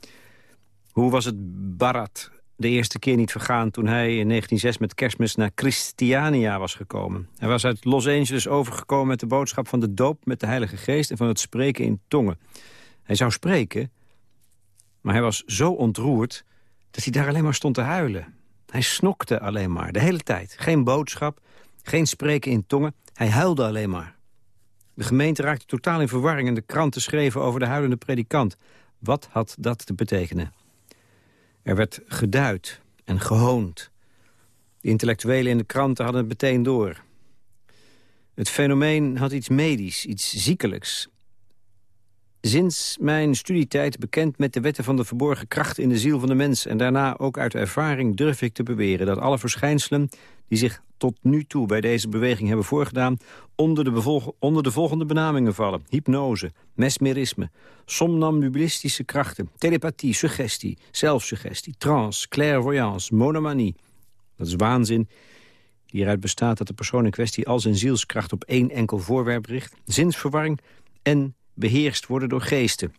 Hoe was het Barat de eerste keer niet vergaan... toen hij in 1906 met kerstmis naar Christiania was gekomen. Hij was uit Los Angeles overgekomen met de boodschap van de doop... met de Heilige Geest en van het spreken in tongen. Hij zou spreken, maar hij was zo ontroerd... dat hij daar alleen maar stond te huilen. Hij snokte alleen maar, de hele tijd. Geen boodschap, geen spreken in tongen. Hij huilde alleen maar. De gemeente raakte totaal in verwarring... en de kranten schreven over de huilende predikant. Wat had dat te betekenen? Er werd geduid en gehoond. De intellectuelen in de kranten hadden het meteen door. Het fenomeen had iets medisch, iets ziekelijks. Sinds mijn studietijd bekend met de wetten van de verborgen kracht in de ziel van de mens... en daarna ook uit ervaring durf ik te beweren dat alle verschijnselen... die zich tot nu toe bij deze beweging hebben voorgedaan... onder de, onder de volgende benamingen vallen. Hypnose, mesmerisme, somnambulistische krachten... telepathie, suggestie, zelfsuggestie, trance, clairvoyance, monomanie. Dat is waanzin die eruit bestaat dat de persoon in kwestie... al zijn zielskracht op één enkel voorwerp richt, zinsverwarring... en beheerst worden door geesten.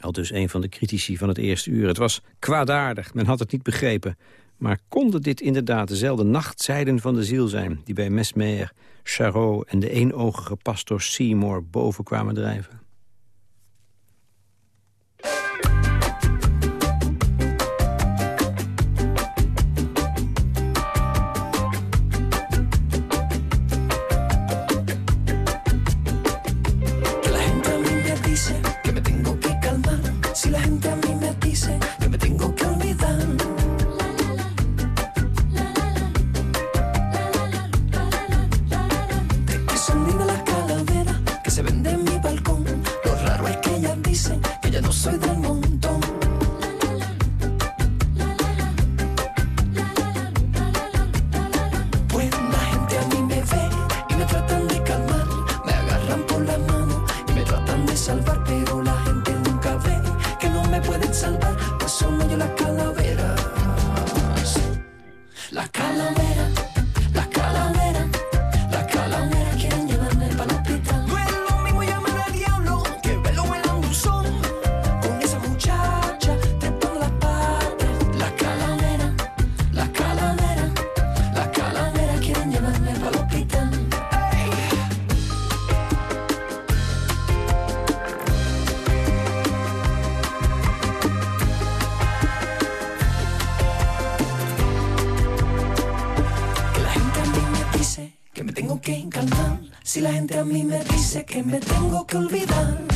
Al dus een van de critici van het eerste uur. Het was kwaadaardig, men had het niet begrepen. Maar konden dit inderdaad dezelfde nachtzijden van de ziel zijn... die bij Mesmer, Charot en de eenoogige pastor Seymour boven kwamen drijven? Dice que me tengo que olvidar.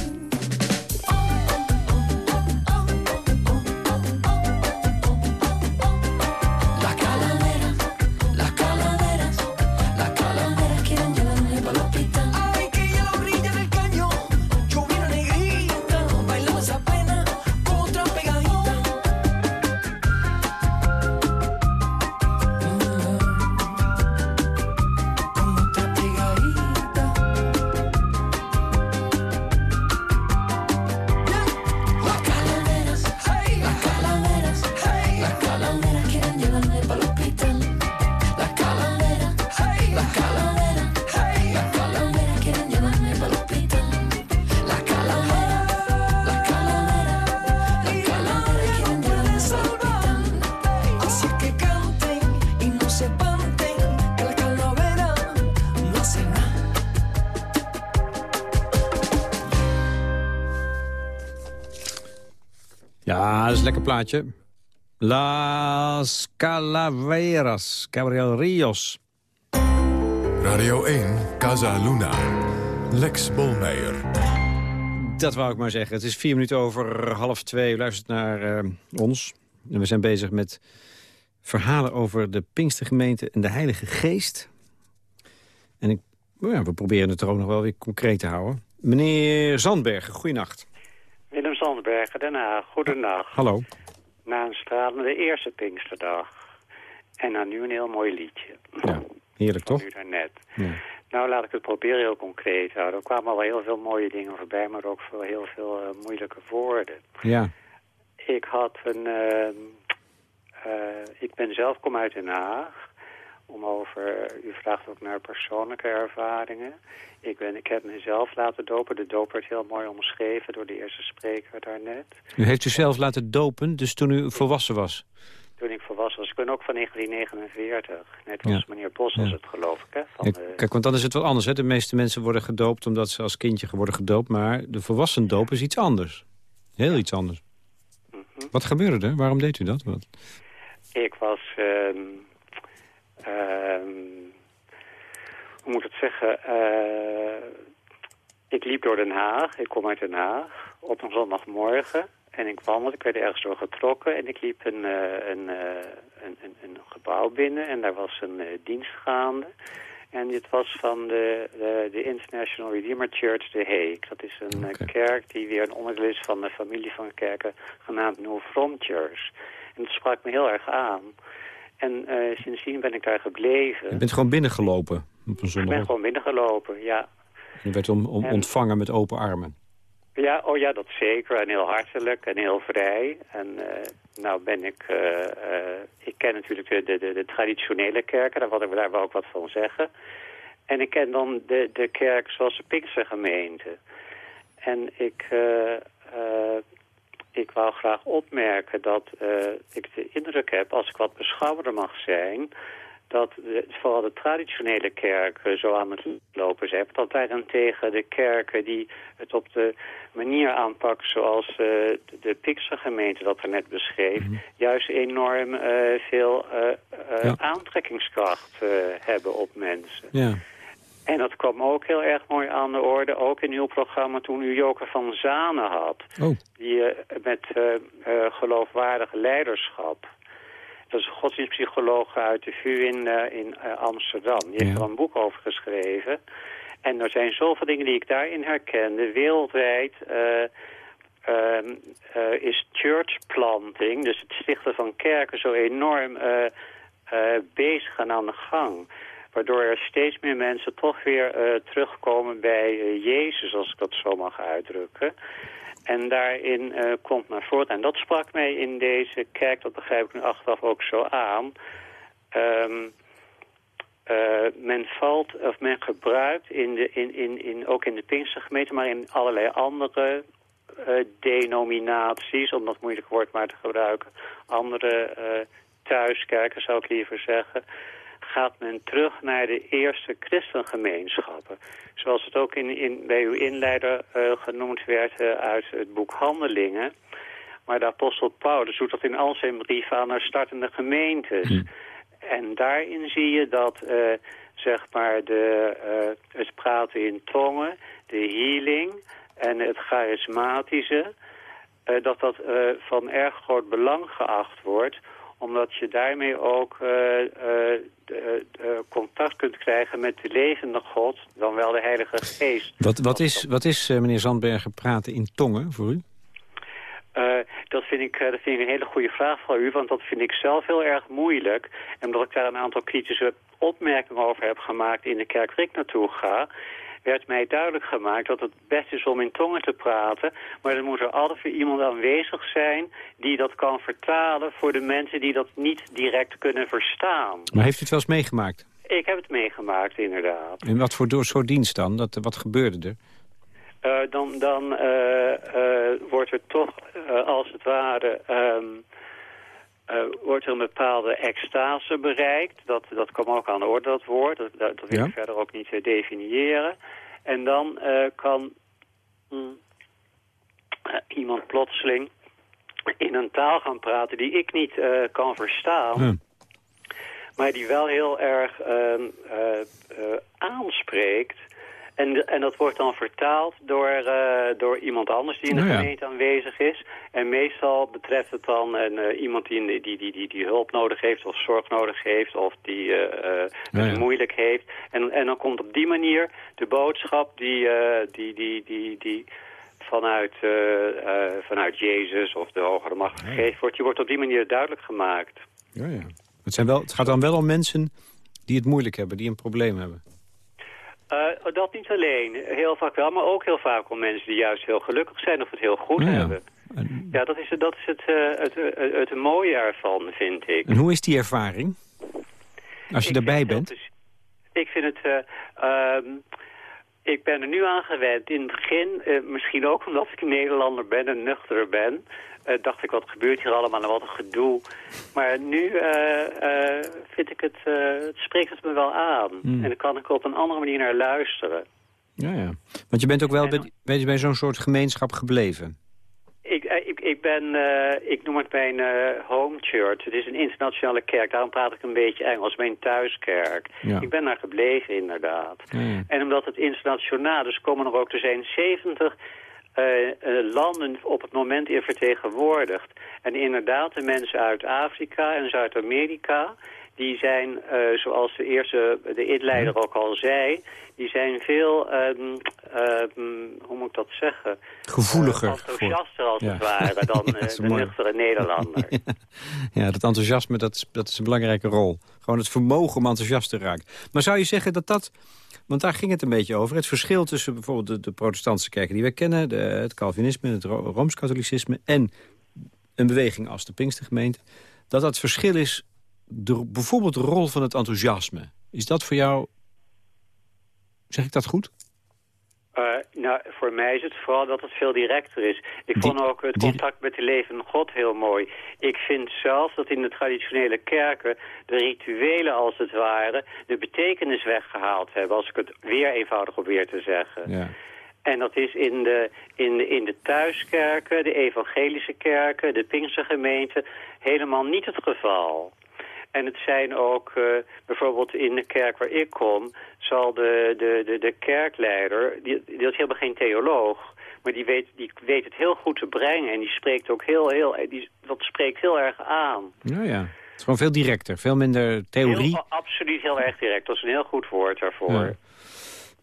Lekker plaatje. Las Calaveras, Gabriel Rios. Radio 1, Casa Luna. Lex Bolmeijer. Dat wou ik maar zeggen. Het is vier minuten over half twee. U luistert naar eh, ons. En we zijn bezig met verhalen over de Pinkstergemeente en de Heilige Geest. En ik, nou ja, we proberen het er ook nog wel weer concreet te houden. Meneer Zandbergen, goeienacht. Willem Zandbergen, Den Haag. Goedenacht. Hallo. Na een stralende eerste Pinksterdag. En dan nu een heel mooi liedje. Ja, heerlijk toch? u daarnet. Ja. Nou, laat ik het proberen heel concreet houden. Er kwamen al heel veel mooie dingen voorbij, maar ook veel, heel veel eh, moeilijke woorden. ja. Ik had een... ehm, eh, ik ben zelf, kom uit Den Haag. Om over, u vraagt ook naar persoonlijke ervaringen. Ik, ben, ik heb mezelf laten dopen. De doop werd heel mooi omschreven door de eerste spreker daarnet. U heeft u zelf laten dopen, dus toen u volwassen was. Toen ik volwassen was. Ik ben ook van 1949. Net als Ja. meneer Bos was Ja. het geloof ik. Hè? Van Ja, Kijk, want dan is het wat anders. Hè? De meeste mensen worden gedoopt omdat ze als kindje worden gedoopt. Maar de volwassen doop is iets anders. Heel iets anders. Mhm. Wat gebeurde er? Waarom deed u dat? Wat? Ik was... ehm, hoe moet ik het zeggen? Eh, ik liep door Den Haag. Ik kom uit Den Haag. Op een zondagmorgen. En ik wandelde. Ik werd ergens door getrokken. En ik liep een, eh, een, eh, een, een, een gebouw binnen. En daar was een dienst gaande. En dit was van de, de, de International Redeemer Church de Heek. Dat is een kerk die weer een onderdeel is van de familie van kerken genaamd New Frontiers. En dat sprak me heel erg aan. En eh, sindsdien ben ik daar gebleven. Je bent gewoon binnengelopen op een Ik ben zondag. gewoon binnengelopen, ja. Je werd om, om En- ontvangen met open armen. Ja, oh ja, dat zeker. En heel hartelijk en heel vrij. En eh, nou ben ik... eh, ik ken natuurlijk de, de, de, traditionele kerken, daar wil ik daar wel ook wat van zeggen. En ik ken dan de, de kerk zoals de Pinkstergemeente. En ik, ik wou graag opmerken dat eh, ik de indruk heb, als ik wat beschouwender mag zijn... dat de, vooral de traditionele kerken zo aan het lopen zijn. Dat daarentegen de kerken die het op de manier aanpakken zoals eh, de, de Pinkstergemeente dat er net beschreef... juist enorm eh, veel Ja. aantrekkingskracht hebben op mensen. Ja. En dat kwam ook heel erg mooi aan de orde, ook in uw programma toen u Joker van Zanen had. Oh, Die eh, met eh, geloofwaardig leiderschap. Dat is een godsdienstpsycholoog uit de VU in, in Amsterdam. Die heeft er een boek over geschreven. En er zijn zoveel dingen die ik daarin herkende. Wereldwijd eh, ehm, eh, is church planting, dus het stichten van kerken, zo enorm bezig en aan de gang. Waardoor er steeds meer mensen toch weer eh, terugkomen bij eh, Jezus, als ik dat zo mag uitdrukken. En daarin eh, komt naar voren, en dat sprak mij in deze kerk, dat begrijp ik nu achteraf ook zo aan. Ehm, eh, men valt, of men gebruikt, in de, in, in, in, ook in de Pinkstergemeente, maar in allerlei andere denominaties, om dat moeilijk woord maar te gebruiken, andere thuiskerken zou ik liever zeggen, gaat men terug naar de eerste christengemeenschappen. Zoals het ook in, in, bij uw inleider eh, genoemd werd eh, uit het boek Handelingen. Maar de apostel Paulus doet dat in al zijn brieven aan haar startende gemeentes. En daarin zie je dat, eh, zeg maar, de, het praten in tongen, de healing en het charismatische, dat dat van erg groot belang geacht wordt omdat je daarmee ook eh, eh, de contact kunt krijgen met de levende God, dan wel de Heilige Geest. wat, wat is, wat is eh, meneer Zandbergen praten in tongen voor u? Eh, dat, vind ik, eh, dat vind ik een hele goede vraag van u, want dat vind ik zelf heel erg moeilijk. En omdat ik daar een aantal kritische opmerkingen over heb gemaakt in de kerk waar ik naartoe ga, werd mij duidelijk gemaakt dat het best is om in tongen te praten, maar er moet er altijd weer iemand aanwezig zijn die dat kan vertalen voor de mensen die dat niet direct kunnen verstaan. Maar heeft u het wel eens meegemaakt? Ik heb het meegemaakt, inderdaad. En wat voor door soort dienst dan? Dat, wat gebeurde er? Eh, dan dan eh, eh, wordt er toch, als het ware, ehm, eh, wordt er een bepaalde extase bereikt. Dat, dat kwam ook aan de orde, dat woord. Dat, dat, wil Ja. ik verder ook niet eh, definiëren. En dan eh, kan mm, iemand plotseling in een taal gaan praten die ik niet kan verstaan. Maar die wel heel erg ehm, eh, eh, aanspreekt. En, en dat wordt dan vertaald door, eh, door iemand anders die in de Nou ja. gemeente aanwezig is. En meestal betreft het dan een, eh, iemand die, die, die, die, die hulp nodig heeft of zorg nodig heeft of die Ja, het ja. moeilijk heeft. En, en dan komt op die manier de boodschap die, eh, die, die, die, die vanuit, vanuit Jezus of de hogere macht gegeven wordt. Die wordt op die manier duidelijk gemaakt. Ja, ja. Het, zijn wel, het gaat dan wel om mensen die het moeilijk hebben, die een probleem hebben. Eh, dat niet alleen. Heel vaak wel, maar ook heel vaak om mensen die juist heel gelukkig zijn of het heel goed Ja, hebben. En, Ja, dat is, het- dat is het, eh, het, het, het mooie ervan, vind ik. en hoe is die ervaring? Als je Ik erbij bent? Ik vind het... eh, ehm, ik ben er nu aan gewend. In het begin, misschien ook omdat ik een Nederlander ben en nuchter ben... eh, dacht ik, wat gebeurt hier allemaal en wat een gedoe. Maar nu eh, eh, vind ik het... het spreekt het me wel aan. Hmm. En dan kan ik op een andere manier naar luisteren. Ja, ja. Want je bent ook wel En- bij, bij, bij zo'n soort gemeenschap gebleven. Ik, ik, ik ben, ik noem het mijn home church. Het is een internationale kerk, daarom praat ik een beetje Engels. Mijn thuiskerk. Ja. Ik ben daar gebleven, inderdaad. En omdat het internationaal is, komen er ook, er zijn 70 eh, eh, landen op het moment in vertegenwoordigd. En inderdaad, de mensen uit Afrika en Zuid-Amerika, die zijn, eh, zoals de eerste, de inleider ook al zei, die zijn veel, ehm, ehm, hoe moet ik dat zeggen? Gevoeliger. Eh, voor- enthousiaster als Ja. het ware dan [laughs] Ja, eh, de mooi. nuchtere Nederlander. [laughs] Ja, dat enthousiasme, dat is, dat is een belangrijke rol. Gewoon het vermogen om enthousiast te raken. Maar zou je zeggen dat dat... Want daar ging het een beetje over. Het verschil tussen bijvoorbeeld de, de protestantse kerken die wij kennen... De, het Calvinisme, het Ro- Rooms-Katholicisme... en een beweging als de Pinkstergemeente... dat dat verschil is de, bijvoorbeeld de rol van het enthousiasme. Is dat voor jou... Zeg ik dat goed? Eh, nou, voor mij is het vooral dat het veel directer is. Ik Die- vond ook het contact met de levende God heel mooi. Ik vind zelf dat in de traditionele kerken de rituelen als het ware de betekenis weggehaald hebben, als ik het weer eenvoudig probeer te zeggen. Ja. En dat is in de, in, de, in de thuiskerken, de evangelische kerken, de Pinkstergemeenten helemaal niet het geval. En het zijn ook, eh, bijvoorbeeld in de kerk waar ik kom, zal de, de, de, de kerkleider, die, die is helemaal geen theoloog, maar die weet, die weet het heel goed te brengen en die spreekt ook heel, heel, die, dat spreekt heel erg aan. Ja, ja. Het is gewoon veel directer, veel minder theorie. Heel, absoluut heel erg direct, dat is een heel goed woord daarvoor. Ja.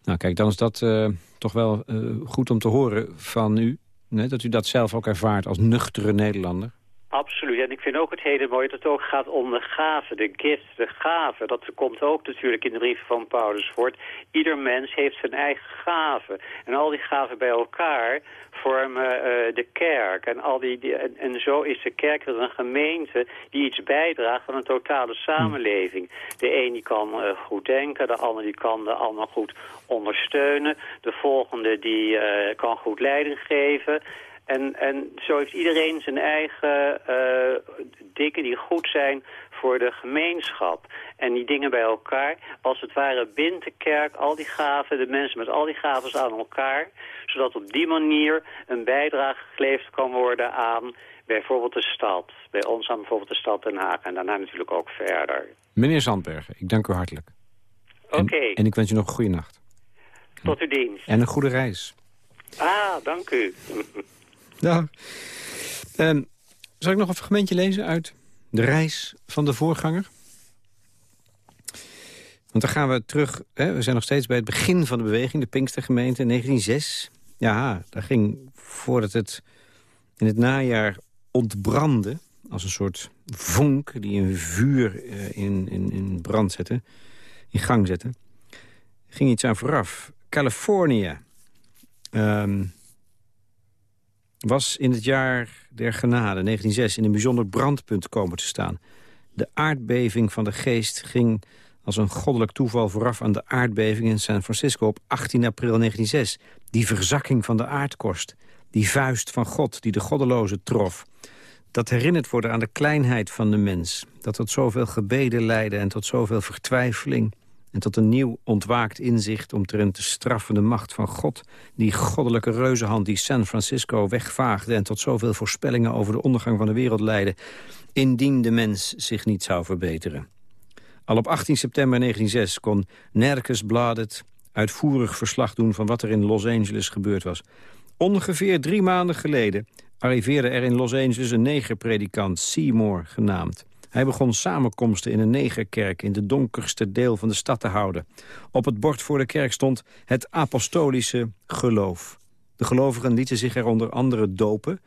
Nou kijk, dan is dat eh, toch wel eh, goed om te horen van u. Hè, dat u dat zelf ook ervaart als nuchtere Nederlander. Absoluut. En ik vind ook het hele mooie dat het ook gaat om de gaven, de gifts, de gaven. Dat komt ook natuurlijk in de brieven van Paulus voort. Ieder mens heeft zijn eigen gaven. En al die gaven bij elkaar vormen eh, de kerk. En, al die, en zo is de kerk weer een gemeente die iets bijdraagt aan een totale samenleving. De een die kan eh, goed denken, de ander die kan de ander goed ondersteunen. De volgende die eh, kan goed leiding geven. En, en zo heeft iedereen zijn eigen eh, dingen die goed zijn voor de gemeenschap. En die dingen bij elkaar, als het ware bindt de kerk al die gaven, de mensen met al die gaven aan elkaar. Zodat op die manier een bijdrage geleverd kan worden aan bijvoorbeeld de stad. Bij ons aan bijvoorbeeld de stad Den Haag en daarna natuurlijk ook verder. Meneer Zandbergen, ik dank u hartelijk. En- Oké, En, ik wens u nog een goede nacht. tot uw dienst. En een goede reis. Ah, dank u. [laughs] Ja. Ehm, zal ik nog een fragmentje lezen uit de reis van de voorganger? Want dan gaan we terug, hè, we zijn nog steeds bij het begin van de beweging, de Pinkstergemeente, in 1906. Ja, daar ging voordat het in het najaar ontbrandde, als een soort vonk die een vuur eh, in, in, in brand zette, in gang zette, ging iets aan vooraf. Californië. Ehm, was in het jaar der genade, 1906, in een bijzonder brandpunt komen te staan. De aardbeving van de geest ging als een goddelijk toeval vooraf aan de aardbeving in San Francisco op 18 april 1906. Die verzakking van de aardkorst, die vuist van God die de goddeloze trof. Dat herinnert worden aan de kleinheid van de mens. Dat tot zoveel gebeden leidde en tot zoveel vertwijfeling. En tot een nieuw ontwaakt inzicht omtrent de straffende macht van God. Die goddelijke reuzenhand die San Francisco wegvaagde... en tot zoveel voorspellingen over de ondergang van de wereld leidde. Indien de mens zich niet zou verbeteren. Al op 18 september 1906 kon Nerkes Bladet uitvoerig verslag doen van wat er in Los Angeles gebeurd was. Ongeveer drie maanden geleden arriveerde er in Los Angeles een negerpredikant, Seymour genaamd. Hij begon samenkomsten in een negerkerk in de donkerste deel van de stad te houden. Op het bord voor de kerk stond het apostolische geloof. De gelovigen lieten zich er onder andere dopen,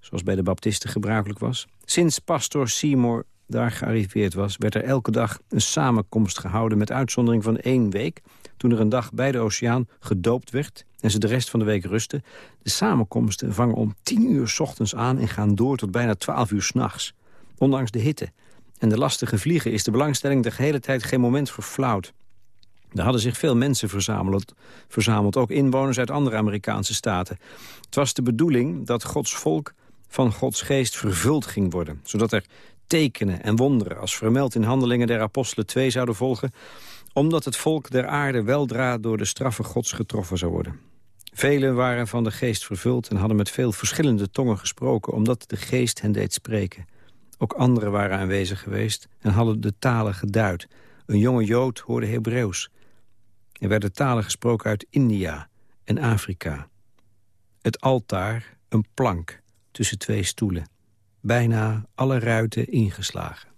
zoals bij de baptisten gebruikelijk was. Sinds pastor Seymour daar gearriveerd was... werd er elke dag een samenkomst gehouden met uitzondering van één week... toen er een dag bij de oceaan gedoopt werd en ze de rest van de week rusten. De samenkomsten vangen om tien uur ochtends aan... en gaan door tot bijna twaalf uur s'nachts. Ondanks de hitte en de lastige vliegen... is de belangstelling de gehele tijd geen moment verflauwd. Er hadden zich veel mensen verzameld, verzameld, ook inwoners uit andere Amerikaanse staten. Het was de bedoeling dat Gods volk van Gods geest vervuld ging worden... zodat er tekenen en wonderen, als vermeld in Handelingen der Apostelen 2 zouden volgen... omdat het volk der aarde weldra door de straffe Gods getroffen zou worden. Velen waren van de geest vervuld en hadden met veel verschillende tongen gesproken... omdat de geest hen deed spreken. Ook anderen waren aanwezig geweest en hadden de talen geduid. Een jonge Jood hoorde Hebreeuws. Er werden talen gesproken uit India en Afrika. Het altaar, een plank tussen twee stoelen. Bijna alle ruiten ingeslagen.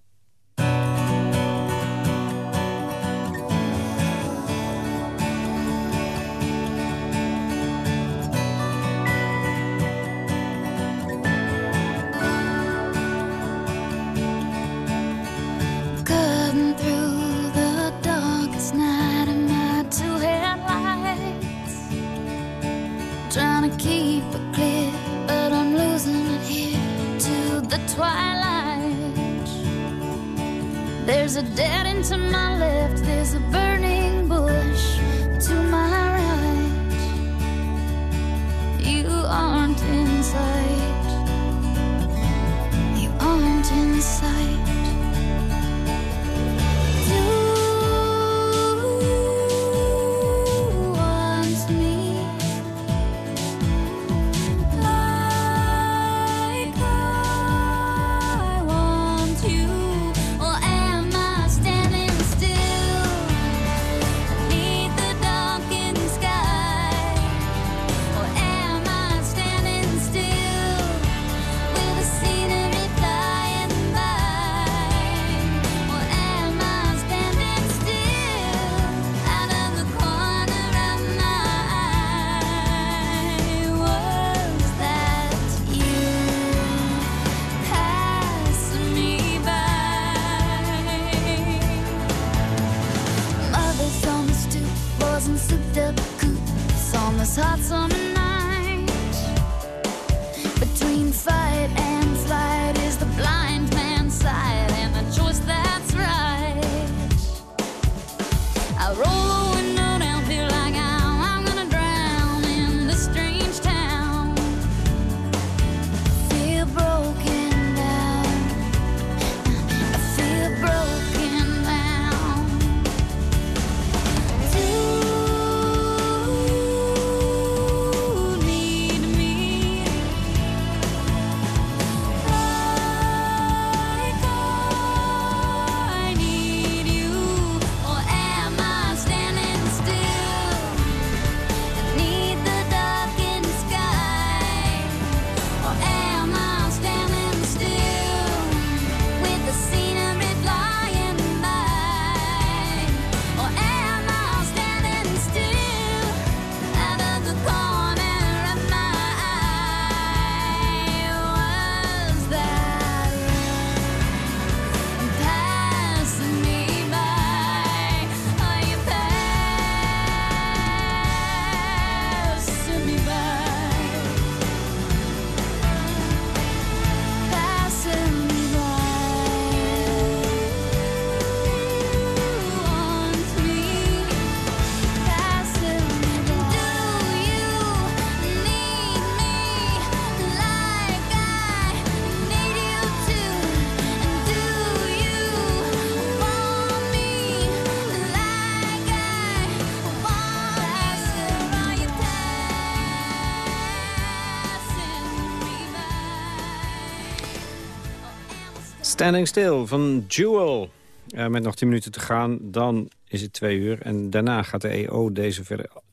Standing Still van Jewel. Eh, met nog 10 minuten te gaan, dan is het twee uur. En daarna gaat de EO deze,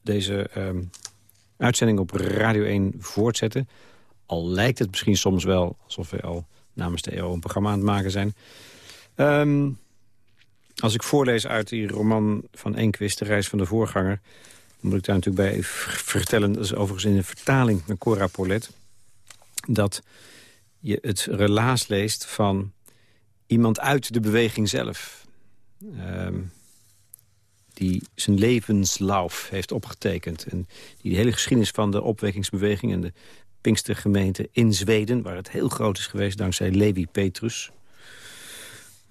deze ehm, uitzending op Radio 1 voortzetten. Al lijkt het misschien soms wel alsof we al namens de EO een programma aan het maken zijn. Ehm, als ik voorlees uit die roman van Enquist, De Reis van de Voorganger... moet ik daar natuurlijk bij vertellen... dat is overigens in de vertaling van Cora Polet... dat je het relaas leest van iemand uit de beweging zelf. Ehm, die zijn levenslauf heeft opgetekend. En die de hele geschiedenis van de opwekkingsbeweging... en de Pinkstergemeente in Zweden... waar het heel groot is geweest dankzij Levi Petrus...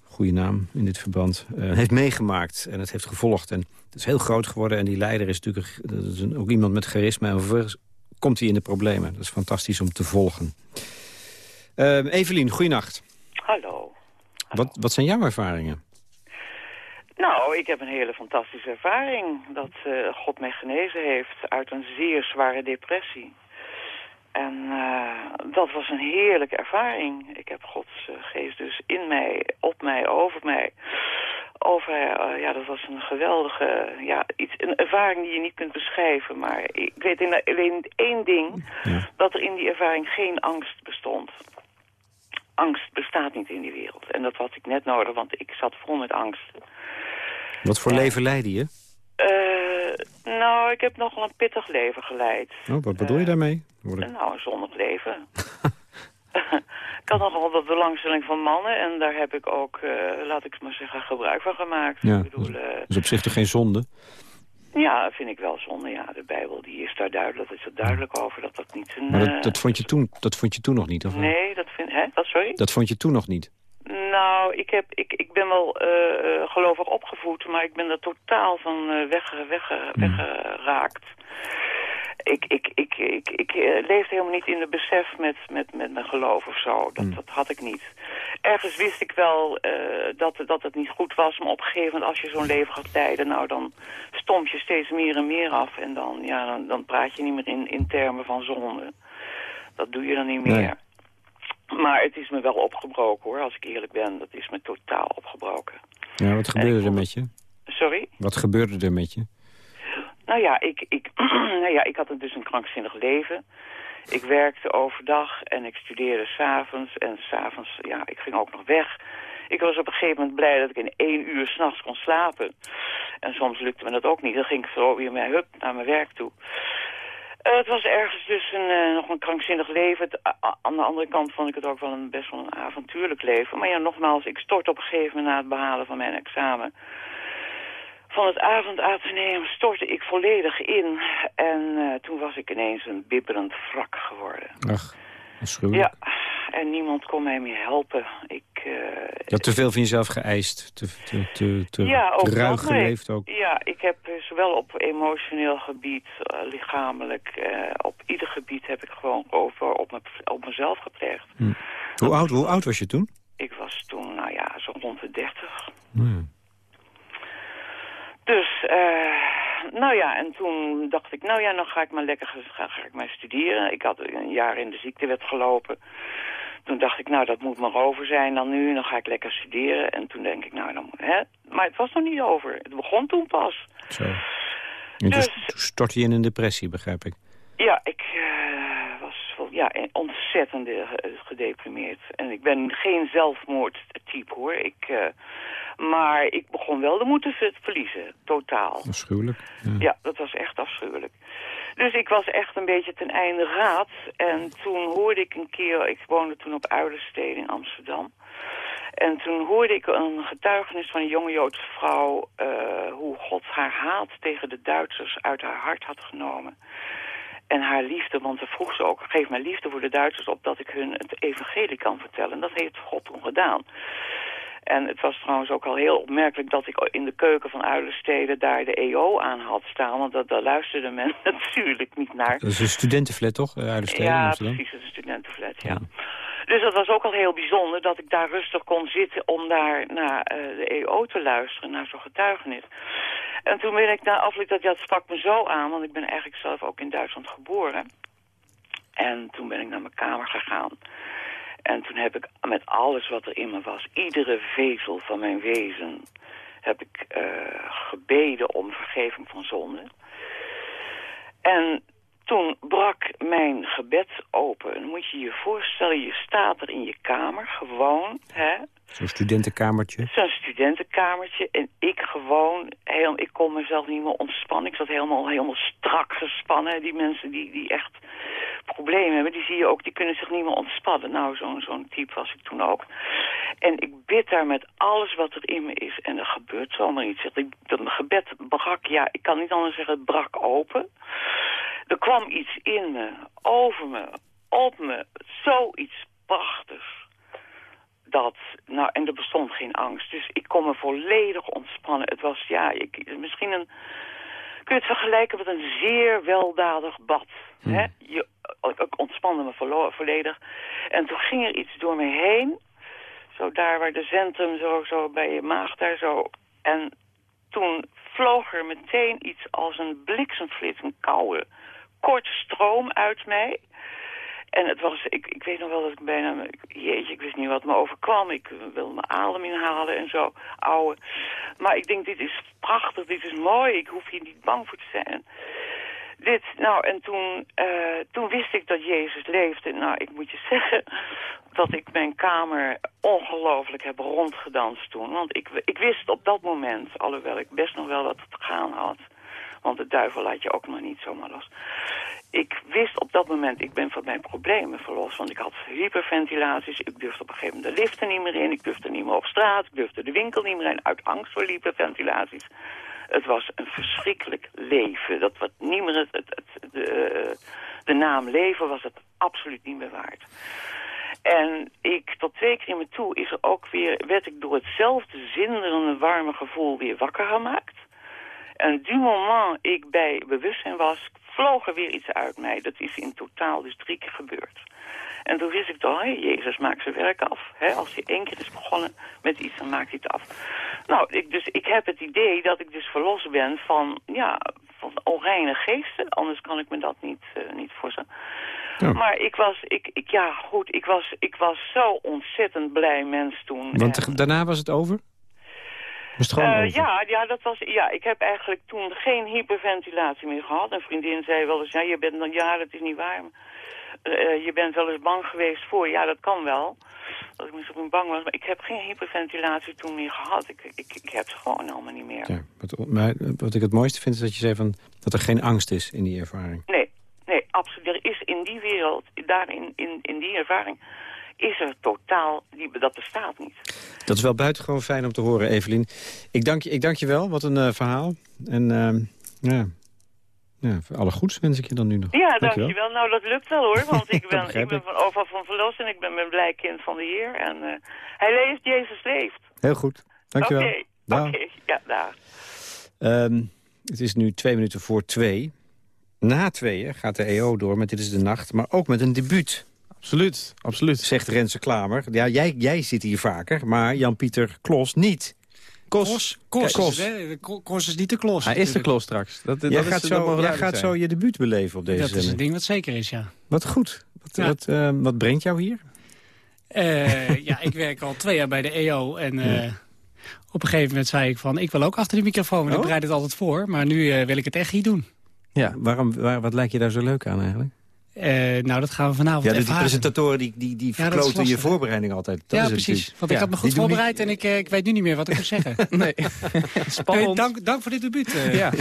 goede naam in dit verband... eh, heeft meegemaakt en het heeft gevolgd. En het is heel groot geworden en die leider is natuurlijk dat is ook iemand met charisma. En vervolgens komt hij in de problemen. Dat is fantastisch om te volgen. Ehm Evelien, goeienacht. Hallo. Wat, wat zijn jouw ervaringen? Nou, ik heb een hele fantastische ervaring dat eh, God mij genezen heeft uit een zeer zware depressie. En eh, dat was een heerlijke ervaring. Ik heb Gods eh, geest dus in mij, op mij, over mij. Over, ja, dat was een geweldige, ja, iets, een ervaring die je niet kunt beschrijven. Maar ik weet in- alleen één ding, Ja. dat er in die ervaring geen angst bestond. Angst bestaat niet in die wereld. En dat had ik net nodig, want ik zat vol met angst. Wat voor Ja. leven leidde je? Eh, nou, ik heb nogal een pittig leven geleid. Oh, wat bedoel je Eh, daarmee? Word ik- Nou, een zonnig leven. [laughs] ik had nogal wat belangstelling van mannen en daar heb ik ook, eh, laat ik het maar zeggen, gebruik van gemaakt. Ja, Ik bedoel, Dat is op zich toch geen zonde? Ja, vind ik wel zonde. Ja, de Bijbel die is daar duidelijk, dat is er duidelijk over dat dat niet een... Maar eh, dat, dat, vond je toen, dat vond je toen nog niet, of? Nee, dat vind... Hè? Wat, sorry? Dat vond je toen nog niet? Nou, ik, heb, ik, ik ben wel eh, gelovig opgevoed, maar ik ben er totaal van eh, wegge- wegge- weggeraakt. Ik, ik, ik, ik, ik eh, leefde helemaal niet in het besef met, met, met mijn geloof of zo. Dat, dat had ik niet. Ergens wist ik wel eh, dat, dat het niet goed was, maar op een gegeven moment als je zo'n leven gaat leiden, nou dan stomp je steeds meer en meer af. En dan, ja, dan, dan praat je niet meer in, in termen van zonde. Dat doe je dan niet meer. Nee. Maar het is me wel opgebroken hoor, als ik eerlijk ben. Dat is me totaal opgebroken. Ja, wat gebeurde er met je? Sorry? Wat gebeurde er met je? Nou ja, ik, ik, [clears throat] nou ja, ik had dus een krankzinnig leven. Ik werkte overdag en ik studeerde s'avonds. En s'avonds, ja, ik ging ook nog weg. Ik was op een gegeven moment blij dat ik in één uur s'nachts kon slapen. En soms lukte me dat ook niet. Dan ging ik zo weer mijn naar mijn werk toe. Eh, het was ergens dus een, eh, nog een krankzinnig leven. Aan de andere kant vond ik het ook wel een, best wel een avontuurlijk leven. Maar ja, nogmaals, ik stort op een gegeven moment na het behalen van mijn examen van het avondateneum stortte ik volledig in. En eh, toen was ik ineens een bibberend wrak geworden. Ach, afschuwelijk. Ja, en niemand kon mij meer helpen. Ik, eh, Je had te veel van jezelf geëist. Te, te, te, te, ja, ook ruig geleefd ook. Ja, ik heb eh, zowel op emotioneel gebied, lichamelijk, op ieder gebied heb ik gewoon over op, me, op mezelf gepleegd. Hoe oud, hoe oud was je toen? Ik was toen, nou ja, zo rond de dertig. Hmm. Dus, eh, nou ja, en toen dacht ik, nou ja, dan ga ik maar lekker ga, ga ik maar studeren. Ik had een jaar in de ziektewet gelopen. Toen dacht ik, nou, dat moet maar over zijn dan nu. Dan ga ik lekker studeren. En toen denk ik, nou, dan, hè. Maar het was nog niet over. Het begon toen pas. Zo. En Dus- toen stortte je in een depressie, begrijp ik. Ja, ik eh, ja, ontzettend eh, gedeprimeerd. En ik ben geen zelfmoordtype, hoor. Ik, eh, maar ik begon wel de moed te ver- verliezen, totaal. Afschuwelijk. Ja. Ja, dat was echt afschuwelijk. Dus ik was echt een beetje ten einde raad. En toen hoorde ik een keer, ik woonde toen op Uilenstede in Amsterdam. En toen hoorde ik een getuigenis van een jonge Joodse vrouw... eh, hoe God haar haat tegen de Duitsers uit haar hart had genomen. En haar liefde, want ze vroeg ze ook... geef mij liefde voor de Duitsers opdat ik hun het evangelie kan vertellen. En dat heeft God toen gedaan. En het was trouwens ook al heel opmerkelijk dat ik in de keuken van Uilenstede daar de EO aan had staan. Want dat, daar luisterde men [laughs] natuurlijk niet naar. Dat is een studentenflat, toch? Eh, Uit de steden in Ja, precies, het is een studentenflat, ja. Dus dat was ook al heel bijzonder dat ik daar rustig kon zitten om daar naar eh, de EO te luisteren, naar zo'n getuigenis. En toen ben ik na afloop, dat, ja, dat sprak me zo aan, want ik ben eigenlijk zelf ook in Duitsland geboren. En toen ben ik naar mijn kamer gegaan. En toen heb ik met alles wat er in me was, iedere vezel van mijn wezen, heb ik eh, gebeden om vergeving van zonde. En toen brak mijn gebed open. Dan moet je je voorstellen, je staat er in je kamer, gewoon, hè. Zo'n studentenkamertje. Zo'n studentenkamertje. En ik gewoon, heel, ik kon mezelf niet meer ontspannen. Ik zat helemaal, helemaal strak gespannen. Die mensen die, die echt problemen hebben, die zie je ook, die kunnen zich niet meer ontspannen. Nou, zo'n zo'n type was ik toen ook. En ik bid daar met alles wat er in me is. En er gebeurt zomaar iets. Dat mijn gebed brak, ja, ik kan niet anders zeggen, het brak open. Er kwam iets in me, over me, op me. Zoiets prachtigs. Dat, nou, en er bestond geen angst. Dus ik kon me volledig ontspannen. Het was, ja, ik, misschien een... Kun je het vergelijken met een zeer weldadig bad. Hè? Je, ik ontspande me volledig. En toen ging er iets door me heen. Zo daar waar de centrum, zo, zo bij je maag daar zo. En toen vloog er meteen iets als een bliksemflits, een koude, korte stroom uit mij. En het was, ik, ik weet nog wel dat ik bijna, jeetje, ik wist niet wat me overkwam. Ik wilde mijn adem inhalen en zo, ouwe. Maar ik denk, dit is prachtig, dit is mooi, ik hoef hier niet bang voor te zijn. Dit, nou, en toen, eh, toen wist ik dat Jezus leefde. Nou, ik moet je [laughs] zeggen dat ik mijn kamer ongelooflijk heb rondgedanst toen. Want ik, ik wist op dat moment, alhoewel ik best nog wel wat te gaan had... want de duivel laat je ook nog niet zomaar los... Ik wist op dat moment, ik ben van mijn problemen verlost. Want ik had hyperventilaties. Ik durfde op een gegeven moment de liften niet meer in. Ik durfde niet meer op straat. Ik durfde de winkel niet meer in. Uit angst voor hyperventilaties. Het was een verschrikkelijk leven. Dat wat niet meer het, het, de, de naam leven was het absoluut niet meer waard. En ik, tot twee keer in me toe, is er ook weer, werd ik door hetzelfde zinderende warme gevoel weer wakker gemaakt. En du moment ik bij bewustzijn was, vloog er weer iets uit mij. Dat is in totaal dus drie keer gebeurd. En toen wist ik toch, hé, Jezus maakt zijn werk af. Hè, als hij één keer is begonnen met iets, dan maakt hij het af. Nou, ik, dus ik heb het idee dat ik dus verlost ben van, ja, van onreine geesten. Anders kan ik me dat niet, eh, niet voorstellen. Ja. Maar ik was, ik, ik, ja goed, ik was, ik was zo ontzettend blij mens toen. Want En- daarna was het over? Het eh, ja, ja, dat was, ja, ik heb eigenlijk toen geen hyperventilatie meer gehad. Een vriendin zei wel eens, ja, je bent dan, ja, dat is niet waar. eh, je bent wel eens bang geweest voor. Ja, dat kan wel. Dat ik misschien bang was. Maar ik heb geen hyperventilatie toen meer gehad. Ik, ik, ik heb ze gewoon allemaal niet meer. Ja, wat, maar wat ik het mooiste vind is dat je zei van, dat er geen angst is in die ervaring. Nee, nee, absoluut. Er is in die wereld, daarin, in, in die ervaring, is er totaal, die, dat bestaat niet. Dat is wel buitengewoon fijn om te horen, Evelien. Ik dank je, ik dank je wel, wat een eh, verhaal. En ehm, ja, ja, voor alle goeds wens ik je dan nu nog. Ja, Dankjewel. dankjewel. Nou, dat lukt wel hoor, want [laughs] ik ben, ik van overal van verlost en ik ben een blij kind van de Heer. En eh, hij leeft, Jezus leeft. Heel goed, dankjewel. Oké, Dag. oké, ja, daar. Ehm, het is nu twee minuten voor twee. Na tweeën gaat de EO door met Dit is de Nacht, maar ook met een debuut. Absoluut, absoluut. Zegt Renze Klamer. Ja, jij, jij zit hier vaker, maar Jan-Pieter Klos niet. Kos. Kos, Kos. is niet de klos. Hij is de klos straks. Dat, dat jij is, gaat, dat zo, jij gaat zo je debuut beleven op deze Dat is een ding wat zeker is, ja. Wat goed. Wat, Ja. wat, eh, wat brengt jou hier? Eh, ja, ik werk al twee jaar bij de EO en eh, op een gegeven moment zei ik van... ik wil ook achter de microfoon, want Oh. ik bereid het altijd voor. Maar nu eh, wil ik het echt niet doen. Ja. Waarom, waar, wat lijkt je daar zo leuk aan eigenlijk? Eh, nou, dat gaan we vanavond Ja, die ervaren. presentatoren die, die, die Ja, verkloten je voorbereiding altijd. Dat ja, precies. natuurlijk. Want Ja, ik had me goed die niet- voorbereid en ik, eh, ik weet nu niet meer wat ik moet zeggen. [laughs] Nee. [laughs] Nee, Spannend. dank, dank voor dit debuut. eh. Ja.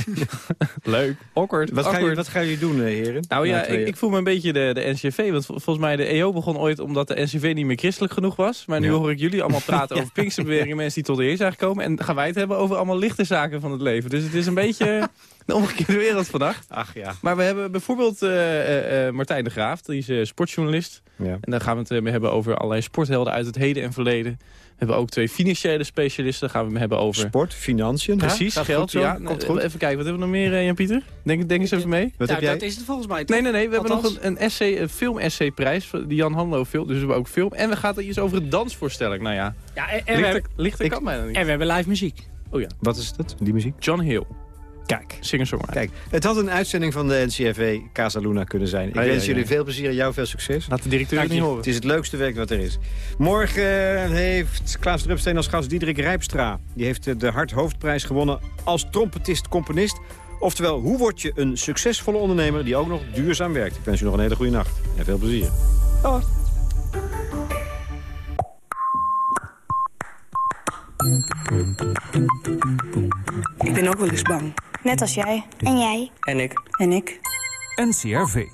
[laughs] Leuk. Awkward. Wat, gaan jullie, wat gaan jullie doen, heren? Nou ja, ik, ik voel me een beetje de, de NCV. Want vol- volgens mij de EO begon ooit omdat de NCV niet meer christelijk genoeg was. Maar nu Ja. hoor ik jullie allemaal praten over Pinksterbewegingen. Mensen die tot de Heer zijn gekomen. En gaan wij het hebben over allemaal lichte zaken van het leven. Dus het is een beetje de omgekeerde wereld vandaag. Ach ja. Maar we hebben bijvoorbeeld eh, eh, eh, Martijn de Graaf. Die is eh, sportjournalist. ja. En daar gaan we het mee hebben over allerlei sporthelden uit het heden en verleden. We hebben ook twee financiële specialisten. Daar gaan we het mee hebben over... Sport, financiën. Precies, geld. Ja, Komt goed. Even kijken, wat hebben we nog meer, Jan-Pieter? Denk, denk eens even mee. Wat Nou, heb jij? dat is het volgens mij. toch? Nee, nee, nee. We hebben nog een, een, essay, een film-essay-prijs. voor Die Jan Hanlo film. Dus we hebben ook film. En we gaan het iets over het dansvoorstelling. Nou ja, Ja, en, en, we lichter, hebben, lichter ik- kan bijna niet. en we hebben live muziek. Oh ja, Wat is dat, die muziek? John Hill. Kijk. Singer-songwriter. Kijk, het had een uitzending van de NCRV Casa Luna kunnen zijn. Ik Ah, wens ja. jullie veel plezier en jou veel succes. Laat de directeur het niet horen. Het is het leukste werk wat er is. Morgen heeft Klaas Drupsteen als gast Diederik Rijpstra. Die heeft de Hart Hoofdprijs gewonnen als trompetist-componist. Oftewel, hoe word je een succesvolle ondernemer die ook nog duurzaam werkt? Ik wens u nog een hele goede nacht en veel plezier. Ik ben ook wel eens bang. Net als jij. En jij. En ik. En ik. NCRV.